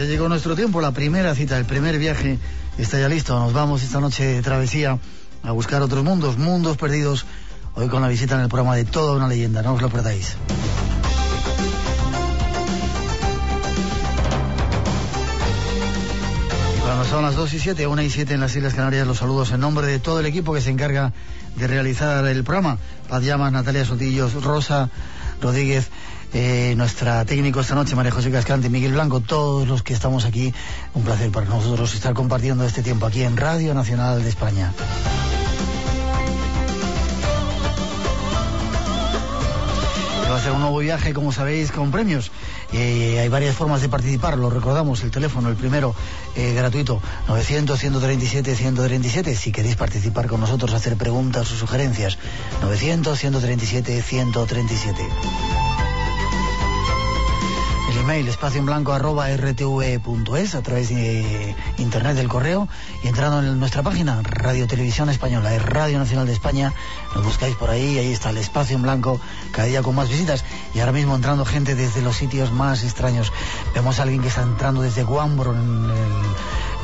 Ya llegó nuestro tiempo, la primera cita, el primer viaje está ya listo. Nos vamos esta noche de travesía a buscar otros mundos, mundos perdidos. Hoy con la visita en el programa de Toda una leyenda, no os lo perdáis. Cuando son las 2 y 7, 1 y 7 en las Islas Canarias, los saludos en nombre de todo el equipo que se encarga de realizar el programa. Paz Natalia Sotillos, Rosa Rodríguez, eh, nuestra técnico esta noche, María José Cascante, Miguel Blanco, todos los que estamos aquí. Un placer para nosotros estar compartiendo este tiempo aquí en Radio Nacional de España. Va a ser un nuevo viaje, como sabéis, con premios. Eh, hay varias formas de participar, lo recordamos, el teléfono, el primero, eh, gratuito, 900-137-137, si queréis participar con nosotros, hacer preguntas o sugerencias, 900-137-137. El email espacio en blanco arroba rtv.es a través de internet del correo y entrando en nuestra página Radio Televisión Española, es Radio Nacional de España, nos buscáis por ahí, ahí está el espacio en blanco, cada día con más visitas y ahora mismo entrando gente desde los sitios más extraños. Vemos a alguien que está entrando desde Guambro en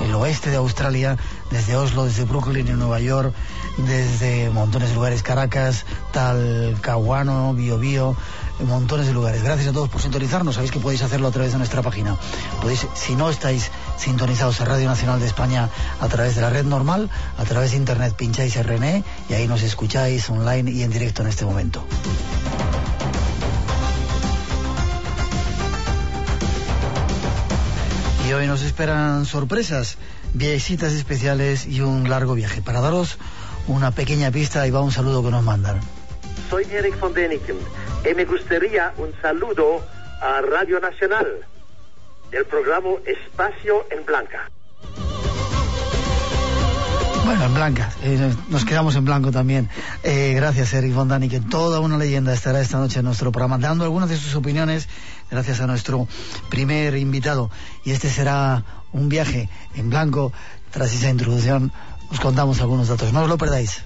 el, el oeste de Australia, desde Oslo, desde Brooklyn en Nueva York, desde montones de lugares, Caracas, Talcahuano, Bio Bio, montones de lugares. Gracias a todos por sintonizarnos. Sabéis que podéis hacerlo a través de nuestra página. Podéis, si no estáis sintonizados a Radio Nacional de España a través de la red normal, a través de internet pincháis RNE y ahí nos escucháis online y en directo en este momento. Y hoy nos esperan sorpresas, visitas especiales y un largo viaje. Para daros una pequeña pista, ahí va un saludo que nos mandan. Soy Eric von Däniken y me gustaría un saludo a Radio Nacional del programa Espacio en Blanca. Bueno, en blanca, eh, nos quedamos en blanco también. Eh, gracias, Eric von Däniken. Toda una leyenda estará esta noche en nuestro programa, dando algunas de sus opiniones, gracias a nuestro primer invitado. Y este será un viaje en blanco. Tras esa introducción, os contamos algunos datos. No os lo perdáis.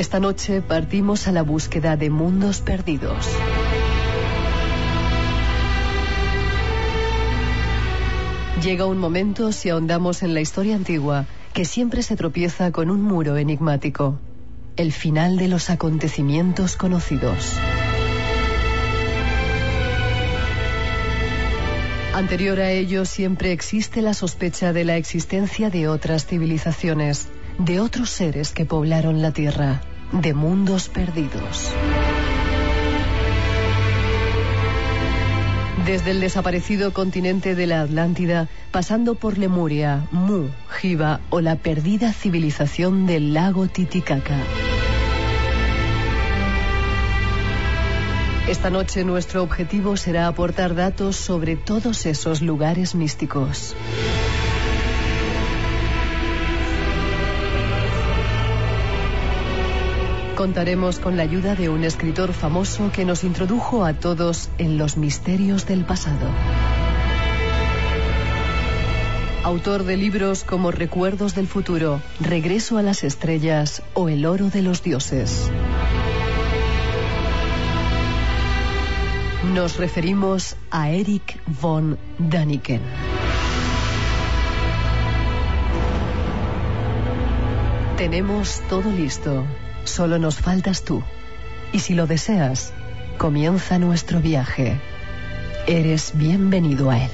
Esta noche partimos a la búsqueda de mundos perdidos. Llega un momento, si ahondamos en la historia antigua, que siempre se tropieza con un muro enigmático. El final de los acontecimientos conocidos. Anterior a ello siempre existe la sospecha de la existencia de otras civilizaciones, de otros seres que poblaron la Tierra, de mundos perdidos. Desde el desaparecido continente de la Atlántida, pasando por Lemuria, Mu, Jiva o la perdida civilización del lago Titicaca. Esta noche nuestro objetivo será aportar datos sobre todos esos lugares místicos. Contaremos con la ayuda de un escritor famoso que nos introdujo a todos en los misterios del pasado. Autor de libros como Recuerdos del futuro, Regreso a las estrellas o El oro de los dioses. Nos referimos a Eric von Daniken. Tenemos todo listo. Solo nos faltas tú. Y si lo deseas, comienza nuestro viaje. Eres bienvenido a él.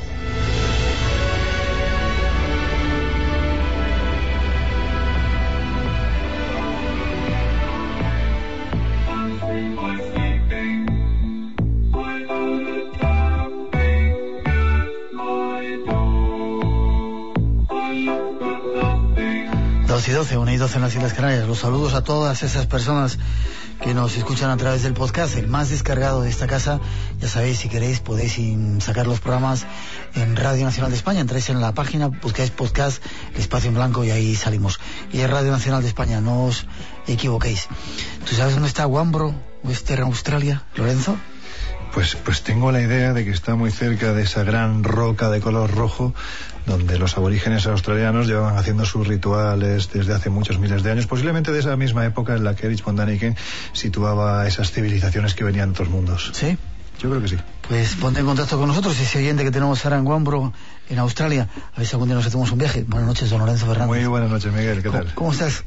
Y 12, 1 y 12 en las Islas Canarias. Los saludos a todas esas personas que nos escuchan a través del podcast, el más descargado de esta casa. Ya sabéis, si queréis, podéis sacar los programas en Radio Nacional de España. Entráis en la página, buscáis podcast, espacio en blanco y ahí salimos. Y es Radio Nacional de España, no os equivoquéis. ¿Tú sabes dónde está Wambro, Western Australia, Lorenzo? Pues, pues tengo la idea de que está muy cerca de esa gran roca de color rojo donde los aborígenes australianos llevaban haciendo sus rituales desde hace muchos miles de años, posiblemente de esa misma época en la que Erich von Daniken situaba esas civilizaciones que venían de otros mundos. ¿Sí? Yo creo que sí. Pues ponte en contacto con nosotros, ese oyente que tenemos ahora en Wambro, en Australia. A ver si algún día nos hacemos un viaje. Buenas noches, don Lorenzo Fernández. Muy buenas noches, Miguel. ¿Qué tal? ¿Cómo, estás?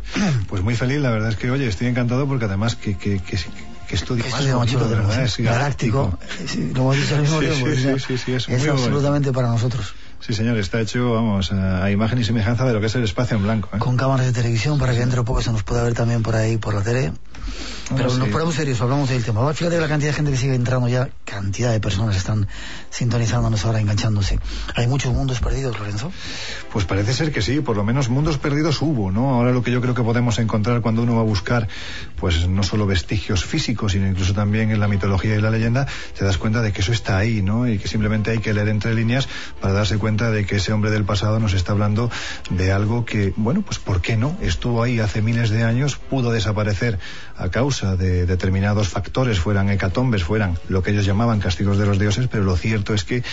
Pues muy feliz, la verdad es que, oye, estoy encantado porque además que, que, que, que estudio más bonito, de verdad, es galáctico. Sí, lo hemos dicho al mismo tiempo. Sí, sí, sí, es, es absolutamente para nosotros. Sí, señor, está hecho, vamos, a imagen y semejanza de lo que es el espacio en blanco. ¿eh? Con cámaras de televisión para que dentro de poco se nos pueda ver también por ahí, por la tele. Pero nos ponemos serios, hablamos del tema. Fíjate la cantidad de gente que sigue entrando ya, cantidad de personas están sintonizándonos ahora, enganchándose. ¿Hay muchos mundos perdidos, Lorenzo? Pues parece ser que sí, por lo menos mundos perdidos hubo, ¿no? Ahora lo que yo creo que podemos encontrar cuando uno va a buscar, pues no solo vestigios físicos, sino incluso también en la mitología y la leyenda, te das cuenta de que eso está ahí, ¿no? Y que simplemente hay que leer entre líneas para darse cuenta de que ese hombre del pasado nos está hablando de algo que, bueno, pues ¿por qué no? Estuvo ahí hace miles de años, pudo desaparecer a causa de determinados factores, fueran hecatombes, fueran lo que ellos llamaban castigos de los dioses, pero lo cierto es que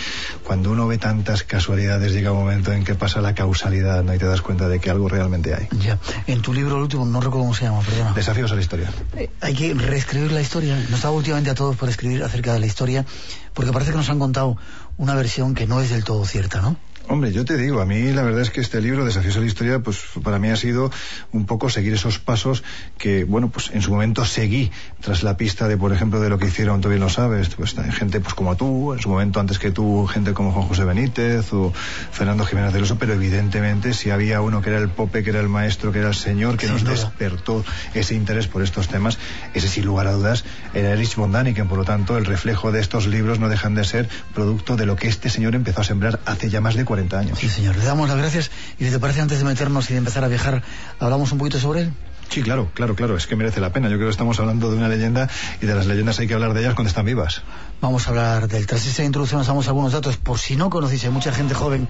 cuando uno ve tantas casualidades llega un momento en que pasa la causalidad ¿no? y te das cuenta de que algo realmente hay. Ya, en tu libro el último, no recuerdo cómo se llama, perdona. Desafíos a la historia. Eh, hay que reescribir la historia. Nos estaba últimamente a todos por escribir acerca de la historia, porque parece que nos han contado una versión que no es del todo cierta, ¿no? Hombre, yo te digo, a mí la verdad es que este libro, Desafíos a la Historia, pues para mí ha sido un poco seguir esos pasos que, bueno, pues en su momento seguí tras la pista de, por ejemplo, de lo que hicieron, tú bien lo sabes, pues gente pues como tú, en su momento antes que tú, gente como Juan José Benítez o Fernando Jiménez del Oso, pero evidentemente si había uno que era el pope, que era el maestro, que era el señor, que nos despertó ese interés por estos temas, ese sin lugar a dudas era Erich von Daniken, por lo tanto el reflejo de estos libros no dejan de ser producto de lo que este señor empezó a sembrar hace ya más de 40 años. Sí, señor. Le damos las gracias. Y si te parece, antes de meternos y de empezar a viajar, hablamos un poquito sobre él. Sí, claro, claro, claro, es que merece la pena. Yo creo que estamos hablando de una leyenda y de las leyendas hay que hablar de ellas cuando están vivas. Vamos a hablar del. Tras esta introducción nos damos algunos datos, por si no conocéis, hay mucha gente joven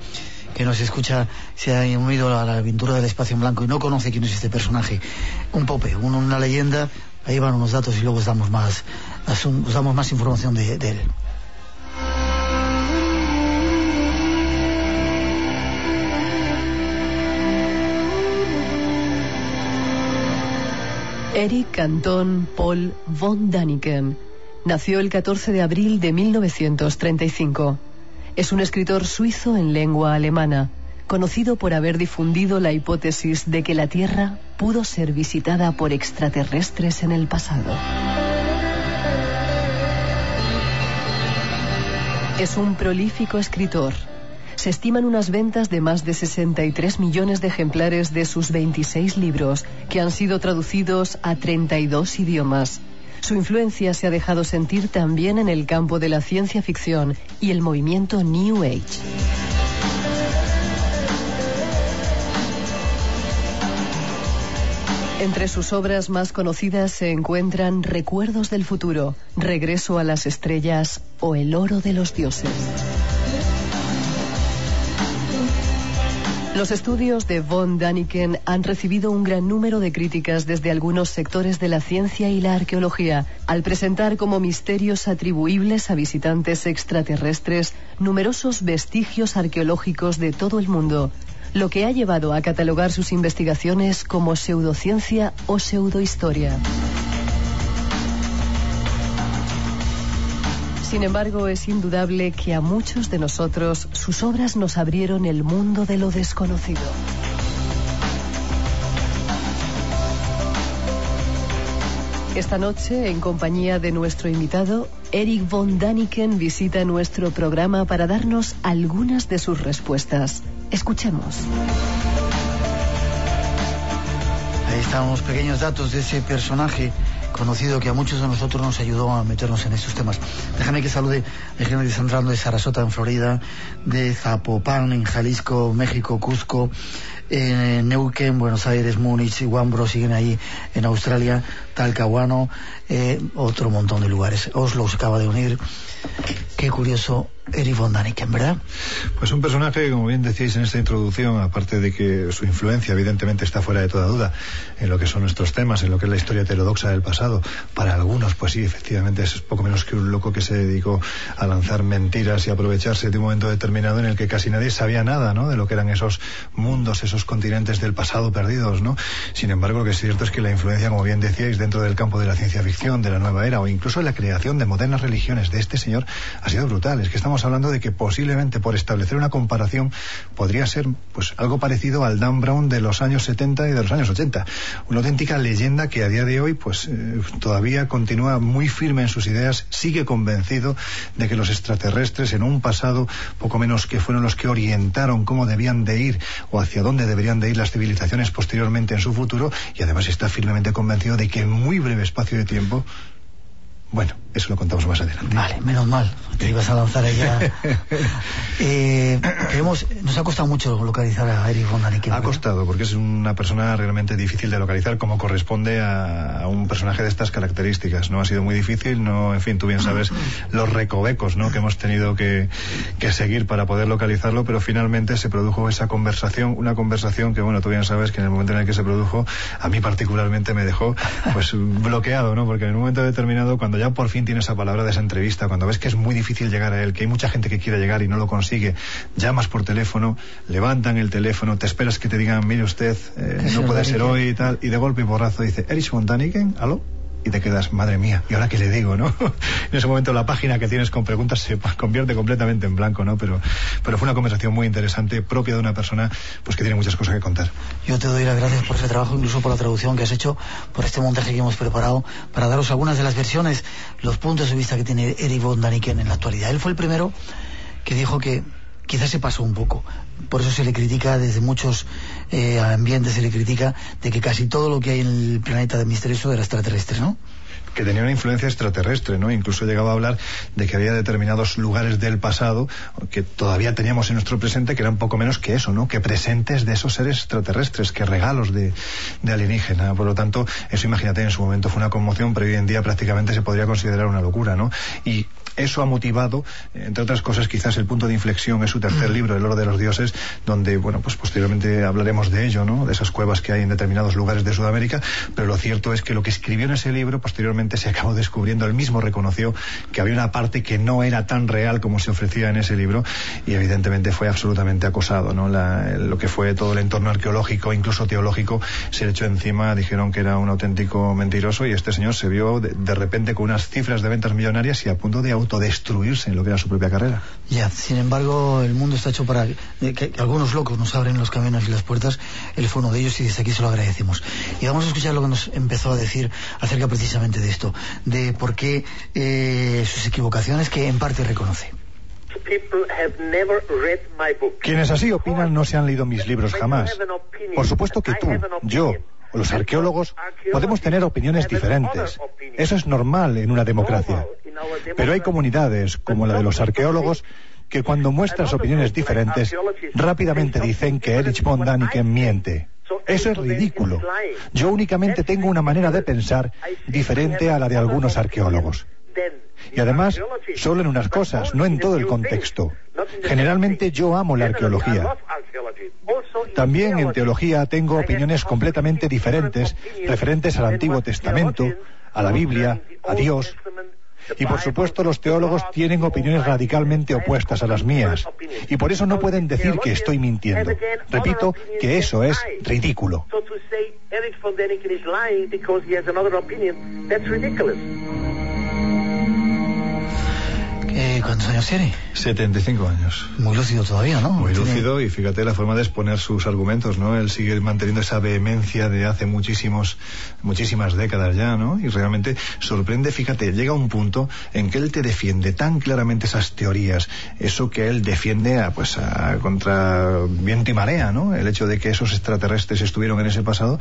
que nos escucha, se ha unido a la aventura del espacio en blanco y no conoce quién es este personaje. Un pope, una leyenda, ahí van unos datos y luego os damos más, os damos más información de él. Eric Anton Paul von Daniken nació el 14 de abril de 1935. Es un escritor suizo en lengua alemana, conocido por haber difundido la hipótesis de que la Tierra pudo ser visitada por extraterrestres en el pasado. Es un prolífico escritor se estiman unas ventas de más de 63 millones de ejemplares de sus 26 libros, que han sido traducidos a 32 idiomas. Su influencia se ha dejado sentir también en el campo de la ciencia ficción y el movimiento New Age. Entre sus obras más conocidas se encuentran Recuerdos del futuro, Regreso a las estrellas o El oro de los dioses. Los estudios de von Daniken han recibido un gran número de críticas desde algunos sectores de la ciencia y la arqueología, al presentar como misterios atribuibles a visitantes extraterrestres numerosos vestigios arqueológicos de todo el mundo, lo que ha llevado a catalogar sus investigaciones como pseudociencia o pseudohistoria. Sin embargo, es indudable que a muchos de nosotros sus obras nos abrieron el mundo de lo desconocido. Esta noche, en compañía de nuestro invitado, Eric von Daniken visita nuestro programa para darnos algunas de sus respuestas. Escuchemos. Ahí están unos pequeños datos de ese personaje conocido que a muchos de nosotros nos ayudó a meternos en estos temas. Déjame que salude a gente de Sarasota en Florida, de Zapopan en Jalisco, México, Cuzco, en Neuquén, Buenos Aires, Múnich y Wambro siguen ahí en Australia, Talcahuano, eh, otro montón de lugares. Oslo se acaba de unir. Qué curioso Eric von Daniken, ¿verdad? Pues un personaje, como bien decíais en esta introducción, aparte de que su influencia evidentemente está fuera de toda duda en lo que son nuestros temas, en lo que es la historia heterodoxa del pasado, para algunos, pues sí, efectivamente es poco menos que un loco que se dedicó a lanzar mentiras y aprovecharse de un momento determinado en el que casi nadie sabía nada, ¿no? De lo que eran esos mundos, esos continentes del pasado perdidos, ¿no? Sin embargo, lo que es cierto es que la influencia, como bien decíais, dentro del campo de la ciencia ficción, de la nueva era, o incluso la creación de modernas religiones de este señor, ha sido brutal. Es que estamos hablando de que posiblemente por establecer una comparación podría ser pues algo parecido al Dan Brown de los años 70 y de los años 80. Una auténtica leyenda que a día de hoy pues eh, todavía continúa muy firme en sus ideas, sigue convencido de que los extraterrestres en un pasado poco menos que fueron los que orientaron cómo debían de ir o hacia dónde deberían de ir las civilizaciones posteriormente en su futuro y además está firmemente convencido de que en muy breve espacio de tiempo bueno, eso lo contamos más adelante. Vale, menos mal, te ibas a lanzar allá. eh, nos ha costado mucho localizar a Eric von Daniken. Ha costado, porque es una persona realmente difícil de localizar, como corresponde a, un personaje de estas características. No ha sido muy difícil, no, en fin, tú bien sabes los recovecos ¿no? que hemos tenido que, que seguir para poder localizarlo, pero finalmente se produjo esa conversación, una conversación que, bueno, tú bien sabes que en el momento en el que se produjo, a mí particularmente me dejó pues bloqueado, ¿no? Porque en un momento determinado, cuando ya por fin tiene esa palabra de esa entrevista, cuando ves que es muy difícil llegar a él, que hay mucha gente que quiere llegar y no lo consigue, llamas por teléfono, levantan el teléfono, te esperas que te digan, mire usted, eh, no puede ser hoy y tal, y de golpe y borrazo dice, Erich von Daniken, ¿aló? Y te quedas, madre mía, ¿y ahora qué le digo, no? en ese momento la página que tienes con preguntas se convierte completamente en blanco, ¿no? Pero, pero fue una conversación muy interesante, propia de una persona pues que tiene muchas cosas que contar. Yo te doy las gracias por ese trabajo, incluso por la traducción que has hecho, por este montaje que hemos preparado, para daros algunas de las versiones, los puntos de vista que tiene Eric von Daniken en la actualidad. Él fue el primero que dijo que quizás se pasó un poco. Por eso se le critica desde muchos eh, ambientes, se le critica de que casi todo lo que hay en el planeta de misterioso era extraterrestre, ¿no? Que tenía una influencia extraterrestre, ¿no? Incluso llegaba a hablar de que había determinados lugares del pasado que todavía teníamos en nuestro presente que eran poco menos que eso, ¿no? Que presentes de esos seres extraterrestres, que regalos de, alienígena. Por lo tanto, eso imagínate, en su momento fue una conmoción, pero hoy en día prácticamente se podría considerar una locura, ¿no? Y eso ha motivado, entre otras cosas, quizás el punto de inflexión es su tercer libro, El oro de los dioses, donde, bueno, pues posteriormente hablaremos de ello, ¿no? De esas cuevas que hay en determinados lugares de Sudamérica, pero lo cierto es que lo que escribió en ese libro posteriormente se acabó descubriendo, él mismo reconoció que había una parte que no era tan real como se ofrecía en ese libro y evidentemente fue absolutamente acosado, ¿no? lo que fue todo el entorno arqueológico, incluso teológico, se le echó encima, dijeron que era un auténtico mentiroso y este señor se vio de, repente con unas cifras de ventas millonarias y a punto de autodestruirse en lo que era su propia carrera. Ya, sin embargo, el mundo está hecho para que, algunos locos nos abren los caminos y las puertas. Él fue uno de ellos y desde aquí se lo agradecemos. Y vamos a escuchar lo que nos empezó a decir acerca precisamente de esto, de por qué eh, sus equivocaciones que en parte reconoce. Quienes así opinan no se han leído mis libros jamás. Por supuesto que tú, yo, los arqueólogos podemos tener opiniones diferentes. Eso es normal en una democracia. Pero hay comunidades, como la de los arqueólogos, que cuando muestras opiniones diferentes, rápidamente dicen que Erich von Daniken miente. Eso es ridículo. Yo únicamente tengo una manera de pensar diferente a la de algunos arqueólogos. Y además, solo en unas cosas, no en todo el contexto. Generalmente yo amo la arqueología. También en teología tengo opiniones completamente diferentes referentes al Antiguo Testamento, a la Biblia, a Dios, y por supuesto los teólogos tienen opiniones radicalmente opuestas a las mías. Y por eso no pueden decir que estoy mintiendo. Repito que eso es ridículo. Eh, ¿Cuántos años tiene? 75 años. Muy lúcido todavía, ¿no? Muy Tiene- lúcido y fíjate la forma de exponer sus argumentos, ¿no? Él sigue manteniendo esa vehemencia de hace muchísimos, muchísimas décadas ya, ¿no? Y realmente sorprende, fíjate, llega un punto en que él te defiende tan claramente esas teorías, eso que él defiende a, pues, a, contra viento y marea, ¿no? El hecho de que esos extraterrestres estuvieron en ese pasado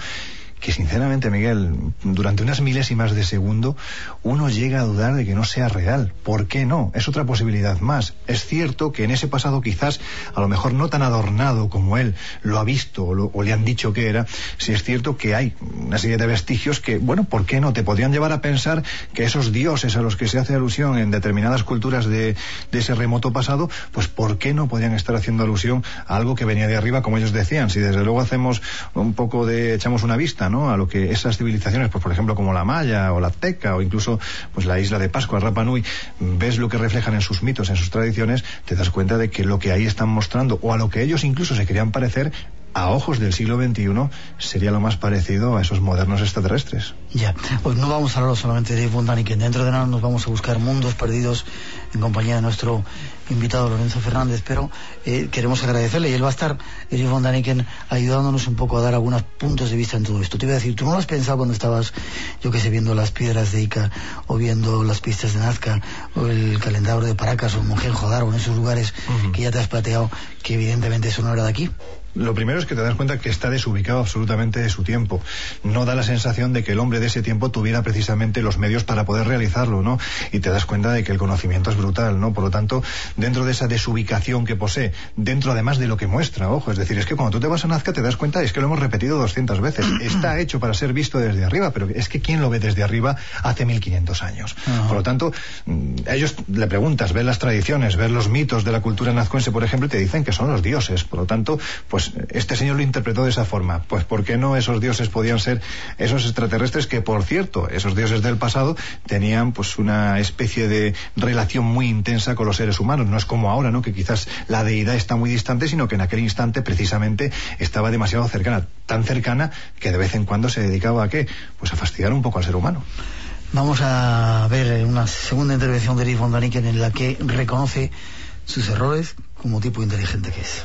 que sinceramente, Miguel, durante unas milésimas de segundo uno llega a dudar de que no sea real. ¿Por qué no? Es otra posibilidad más. Es cierto que en ese pasado quizás, a lo mejor no tan adornado como él lo ha visto o, lo- le han dicho que era, sí es cierto que hay una serie de vestigios que, bueno, ¿por qué no? Te podrían llevar a pensar que esos dioses a los que se hace alusión en determinadas culturas de, de ese remoto pasado, pues ¿por qué no podrían estar haciendo alusión a algo que venía de arriba, como ellos decían? Si desde luego hacemos un poco de, echamos una vista, A lo que esas civilizaciones, pues por ejemplo como la Maya o la Azteca o incluso pues la isla de Pascua, Rapa Nui, ves lo que reflejan en sus mitos, en sus tradiciones, te das cuenta de que lo que ahí están mostrando o a lo que ellos incluso se querían parecer a ojos del siglo XXI sería lo más parecido a esos modernos extraterrestres. Ya, pues no vamos a hablar solamente de Von Daniken. Dentro de nada nos vamos a buscar mundos perdidos en compañía de nuestro invitado Lorenzo Fernández, pero eh, queremos agradecerle y él va a estar, Erich Von Daniken, ayudándonos un poco a dar algunos puntos de vista en todo esto. Te iba a decir, ¿tú no lo has pensado cuando estabas, yo que sé, viendo las piedras de Ica o viendo las pistas de Nazca o el calendario de Paracas o Mohenjo-Daro o en esos lugares que ya te has planteado que evidentemente eso no era de aquí? Lo primero es que te das cuenta que está desubicado absolutamente de su tiempo. No da la sensación de que el hombre de ese tiempo tuviera precisamente los medios para poder realizarlo, ¿no? Y te das cuenta de que el conocimiento es brutal, ¿no? Por lo tanto, dentro de esa desubicación que posee, dentro además de lo que muestra, ojo, es decir, es que cuando tú te vas a Nazca te das cuenta, es que lo hemos repetido 200 veces, está hecho para ser visto desde arriba, pero es que ¿quién lo ve desde arriba hace 1500 años? Por lo tanto, mm, a ellos le preguntas, ves las tradiciones, ves los mitos de la cultura nazcuense, por ejemplo, y te dicen que son los dioses. Por lo tanto, pues este señor lo interpretó de esa forma. Pues ¿por qué no esos dioses podían ser esos extraterrestres que, por cierto, esos dioses del pasado tenían pues una especie de relación muy intensa con los seres humanos? No es como ahora, ¿no? Que quizás la deidad está muy distante, sino que en aquel instante precisamente estaba demasiado cercana, tan cercana que de vez en cuando se dedicaba a qué? Pues a fastidiar un poco al ser humano. Vamos a ver una segunda intervención de Erich von Daniken en la que reconoce sus errores como tipo inteligente que es.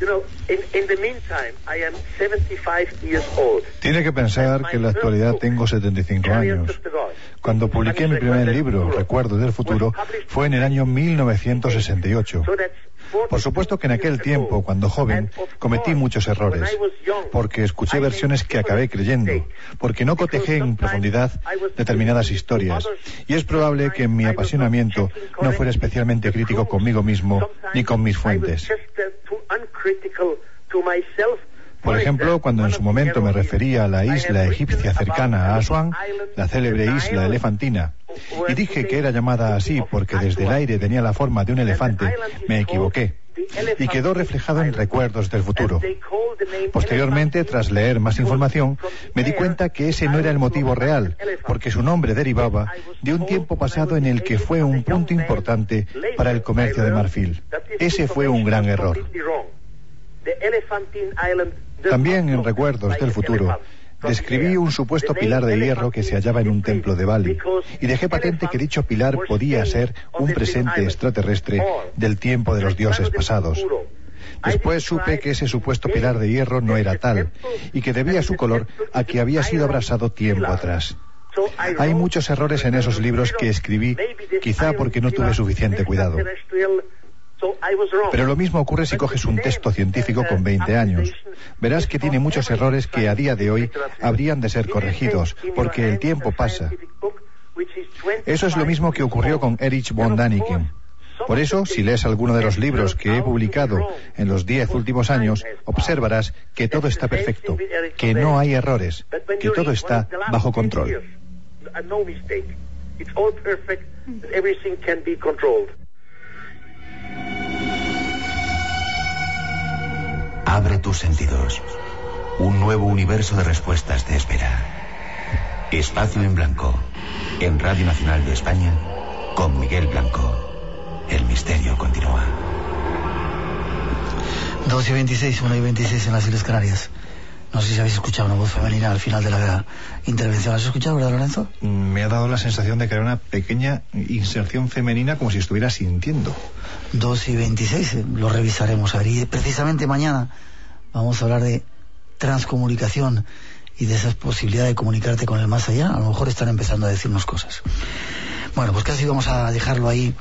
You know, in, in the meantime, I am 75 years old. Tiene que pensar que en la actualidad tengo 75 años. Cuando publiqué mi primer libro, Recuerdos del Futuro, fue en el año 1968. Por supuesto que en aquel tiempo, cuando joven, cometí muchos errores, porque escuché versiones que acabé creyendo, porque no cotejé en profundidad determinadas historias, y es probable que mi apasionamiento no fuera especialmente crítico conmigo mismo ni con mis fuentes. Por ejemplo, cuando en su momento me refería a la isla egipcia cercana a Asuán, la célebre isla elefantina, y dije que era llamada así porque desde el aire tenía la forma de un elefante, me equivoqué y quedó reflejado en recuerdos del futuro. Posteriormente, tras leer más información, me di cuenta que ese no era el motivo real, porque su nombre derivaba de un tiempo pasado en el que fue un punto importante para el comercio de marfil. Ese fue un gran error. También en Recuerdos del Futuro, describí un supuesto pilar de hierro que se hallaba en un templo de Bali y dejé patente que dicho pilar podía ser un presente extraterrestre del tiempo de los dioses pasados. Después supe que ese supuesto pilar de hierro no era tal y que debía su color a que había sido abrasado tiempo atrás. Hay muchos errores en esos libros que escribí, quizá porque no tuve suficiente cuidado. Pero lo mismo ocurre si coges un texto científico con 20 años. Verás que tiene muchos errores que a día de hoy habrían de ser corregidos, porque el tiempo pasa. Eso es lo mismo que ocurrió con Erich von Daniken. Por eso, si lees alguno de los libros que he publicado en los diez últimos años, observarás que todo está perfecto, que no hay errores, que todo está bajo control. Abre tus sentidos. Un nuevo universo de respuestas te espera. Espacio en Blanco. En Radio Nacional de España. Con Miguel Blanco. El misterio continúa. 2 y 26, 1 y 26 en las Islas Canarias. No sé si habéis escuchado una voz femenina al final de la intervención. ¿Has escuchado, verdad, Lorenzo? Me ha dado la sensación de que era una pequeña inserción femenina como si estuviera sintiendo. 2 y 26, eh, lo revisaremos. A ver, y precisamente mañana vamos a hablar de transcomunicación y de esa posibilidad de comunicarte con el más allá. A lo mejor están empezando a decirnos cosas. Bueno, pues casi vamos a dejarlo ahí,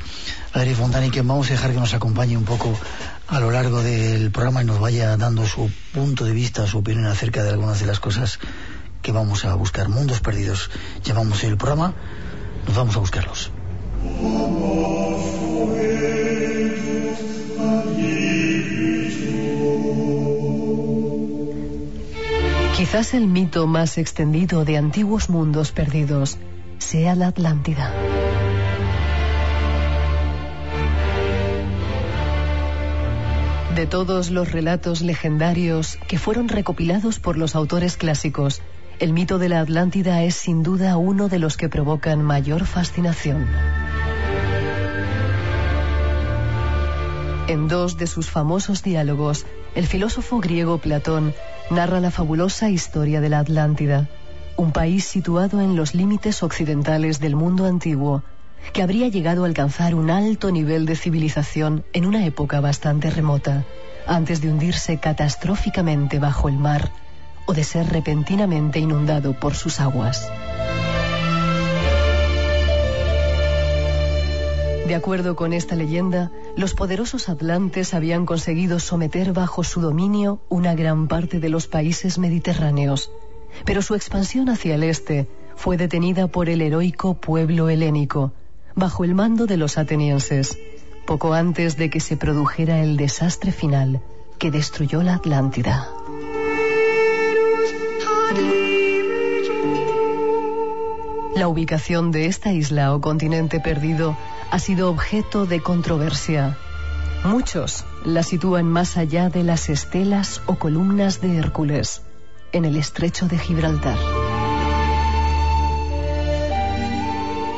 Adri Fontani, que vamos a dejar que nos acompañe un poco a lo largo del programa y nos vaya dando su punto de vista, su opinión acerca de algunas de las cosas que vamos a buscar. Mundos perdidos, llamamos el programa, nos vamos a buscarlos. Quizás el mito más extendido de antiguos mundos perdidos sea la Atlántida. De todos los relatos legendarios que fueron recopilados por los autores clásicos, el mito de la Atlántida es sin duda uno de los que provocan mayor fascinación. En dos de sus famosos diálogos, el filósofo griego Platón narra la fabulosa historia de la Atlántida, un país situado en los límites occidentales del mundo antiguo, que habría llegado a alcanzar un alto nivel de civilización en una época bastante remota, antes de hundirse catastróficamente bajo el mar o de ser repentinamente inundado por sus aguas. De acuerdo con esta leyenda, los poderosos atlantes habían conseguido someter bajo su dominio una gran parte de los países mediterráneos, pero su expansión hacia el este fue detenida por el heroico pueblo helénico, bajo el mando de los atenienses, poco antes de que se produjera el desastre final que destruyó la Atlántida. La ubicación de esta isla o continente perdido ha sido objeto de controversia. Muchos la sitúan más allá de las estelas o columnas de Hércules, en el estrecho de Gibraltar.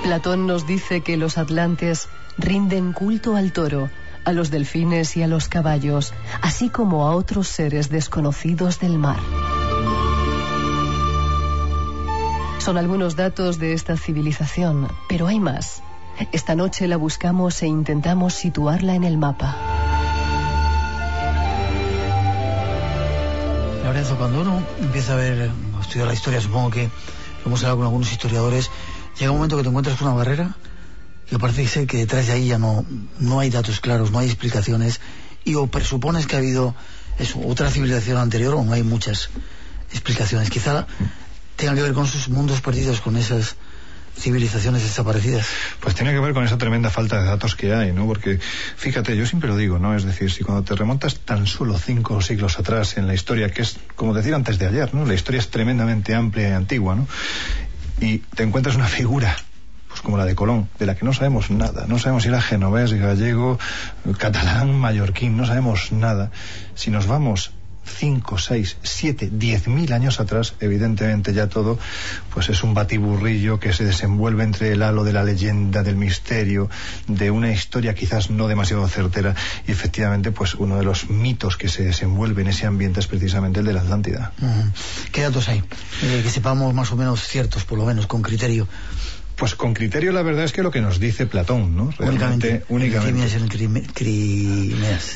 Platón nos dice que los atlantes rinden culto al toro, a los delfines y a los caballos, así como a otros seres desconocidos del mar. Son algunos datos de esta civilización, pero hay más. Esta noche la buscamos e intentamos situarla en el mapa. Lorenzo, cuando uno empieza a ver, a estudiar la historia, supongo que hemos hablado con algunos historiadores, llega un momento que te encuentras con una barrera y parece ser que detrás de ahí ya no, no hay datos claros, no hay explicaciones y o presupones que ha habido eso, otra civilización anterior o no hay muchas explicaciones. Quizá tenga que ver con sus mundos perdidos, con esas civilizaciones desaparecidas. Pues tiene que ver con esa tremenda falta de datos que hay, ¿no? Porque, fíjate, yo siempre lo digo, ¿no? Es decir, si cuando te remontas tan solo cinco siglos atrás en la historia, que es, como decir antes de ayer, ¿no? La historia es tremendamente amplia y antigua, ¿no? Y te encuentras una figura pues como la de Colón, de la que no sabemos nada. No sabemos si era genovés, gallego, catalán, mallorquín, no sabemos nada. Si nos vamos 5, 6, 7, 10 mil años atrás, evidentemente ya todo, pues es un batiburrillo que se desenvuelve entre el halo de la leyenda, del misterio, de una historia quizás no demasiado certera, y efectivamente, pues uno de los mitos que se desenvuelve en ese ambiente es precisamente el de la Atlántida. ¿Qué datos hay? Eh, que sepamos más o menos ciertos, por lo menos, con criterio. Pues con criterio la verdad es que lo que nos dice Platón, ¿no? Realmente, únicamente. únicamente.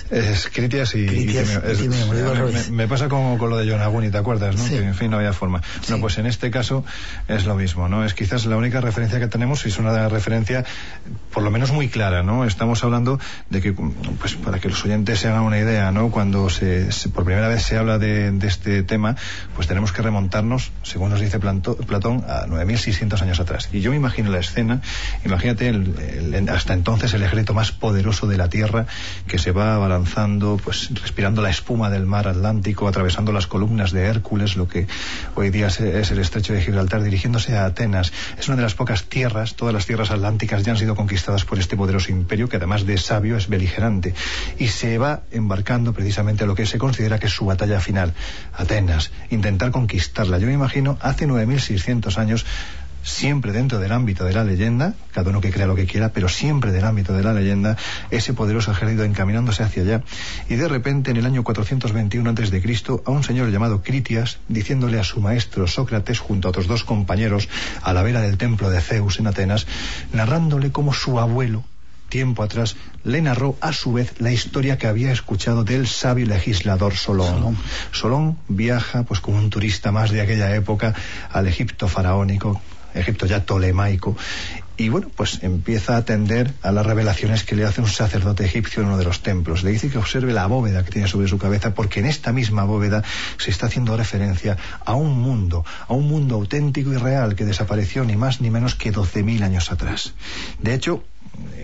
Es Critias y, Critias, es, y me, me, pasa como con lo de Yonaguni, ¿te acuerdas? ¿no? Sí. Que en fin no había forma. Sí. No, pues en este caso es lo mismo, ¿no? Es quizás la única referencia que tenemos y es una referencia por lo menos muy clara, ¿no? Estamos hablando de que, pues para que los oyentes se hagan una idea, ¿no? Cuando se, se por primera vez se habla de, de, este tema, pues tenemos que remontarnos, según nos dice Planto, Platón, a 9.600 años atrás. Y yo me imagino la escena, imagínate hasta entonces el ejército más poderoso de la Tierra que se va abalanzando, pues respirando la espuma del mar Atlántico, atravesando las columnas de Hércules, lo que hoy día es el estrecho de Gibraltar, dirigiéndose a Atenas. Es una de las pocas tierras, todas las tierras atlánticas ya han sido conquistadas por este poderoso imperio que además de sabio es beligerante y se va embarcando precisamente a lo que se considera que es su batalla final, Atenas, intentar conquistarla. Yo me imagino hace 9600 años siempre dentro del ámbito de la leyenda, cada uno que crea lo que quiera, pero siempre del ámbito de la leyenda, ese poderoso ejército encaminándose hacia allá. Y de repente, en el año 421 a.C., a un señor llamado Critias, diciéndole a su maestro Sócrates, junto a otros dos compañeros, a la vera del templo de Zeus en Atenas, narrándole cómo su abuelo, tiempo atrás, le narró a su vez la historia que había escuchado del sabio legislador Solón. Solón, viaja, pues como un turista más de aquella época, al Egipto faraónico, Egipto ya tolemaico, y bueno, pues empieza a atender a las revelaciones que le hace un sacerdote egipcio en uno de los templos. Le dice que observe la bóveda que tiene sobre su cabeza, porque en esta misma bóveda se está haciendo referencia a un mundo, a un mundo auténtico y real que desapareció ni más ni menos que 12.000 años atrás. De hecho,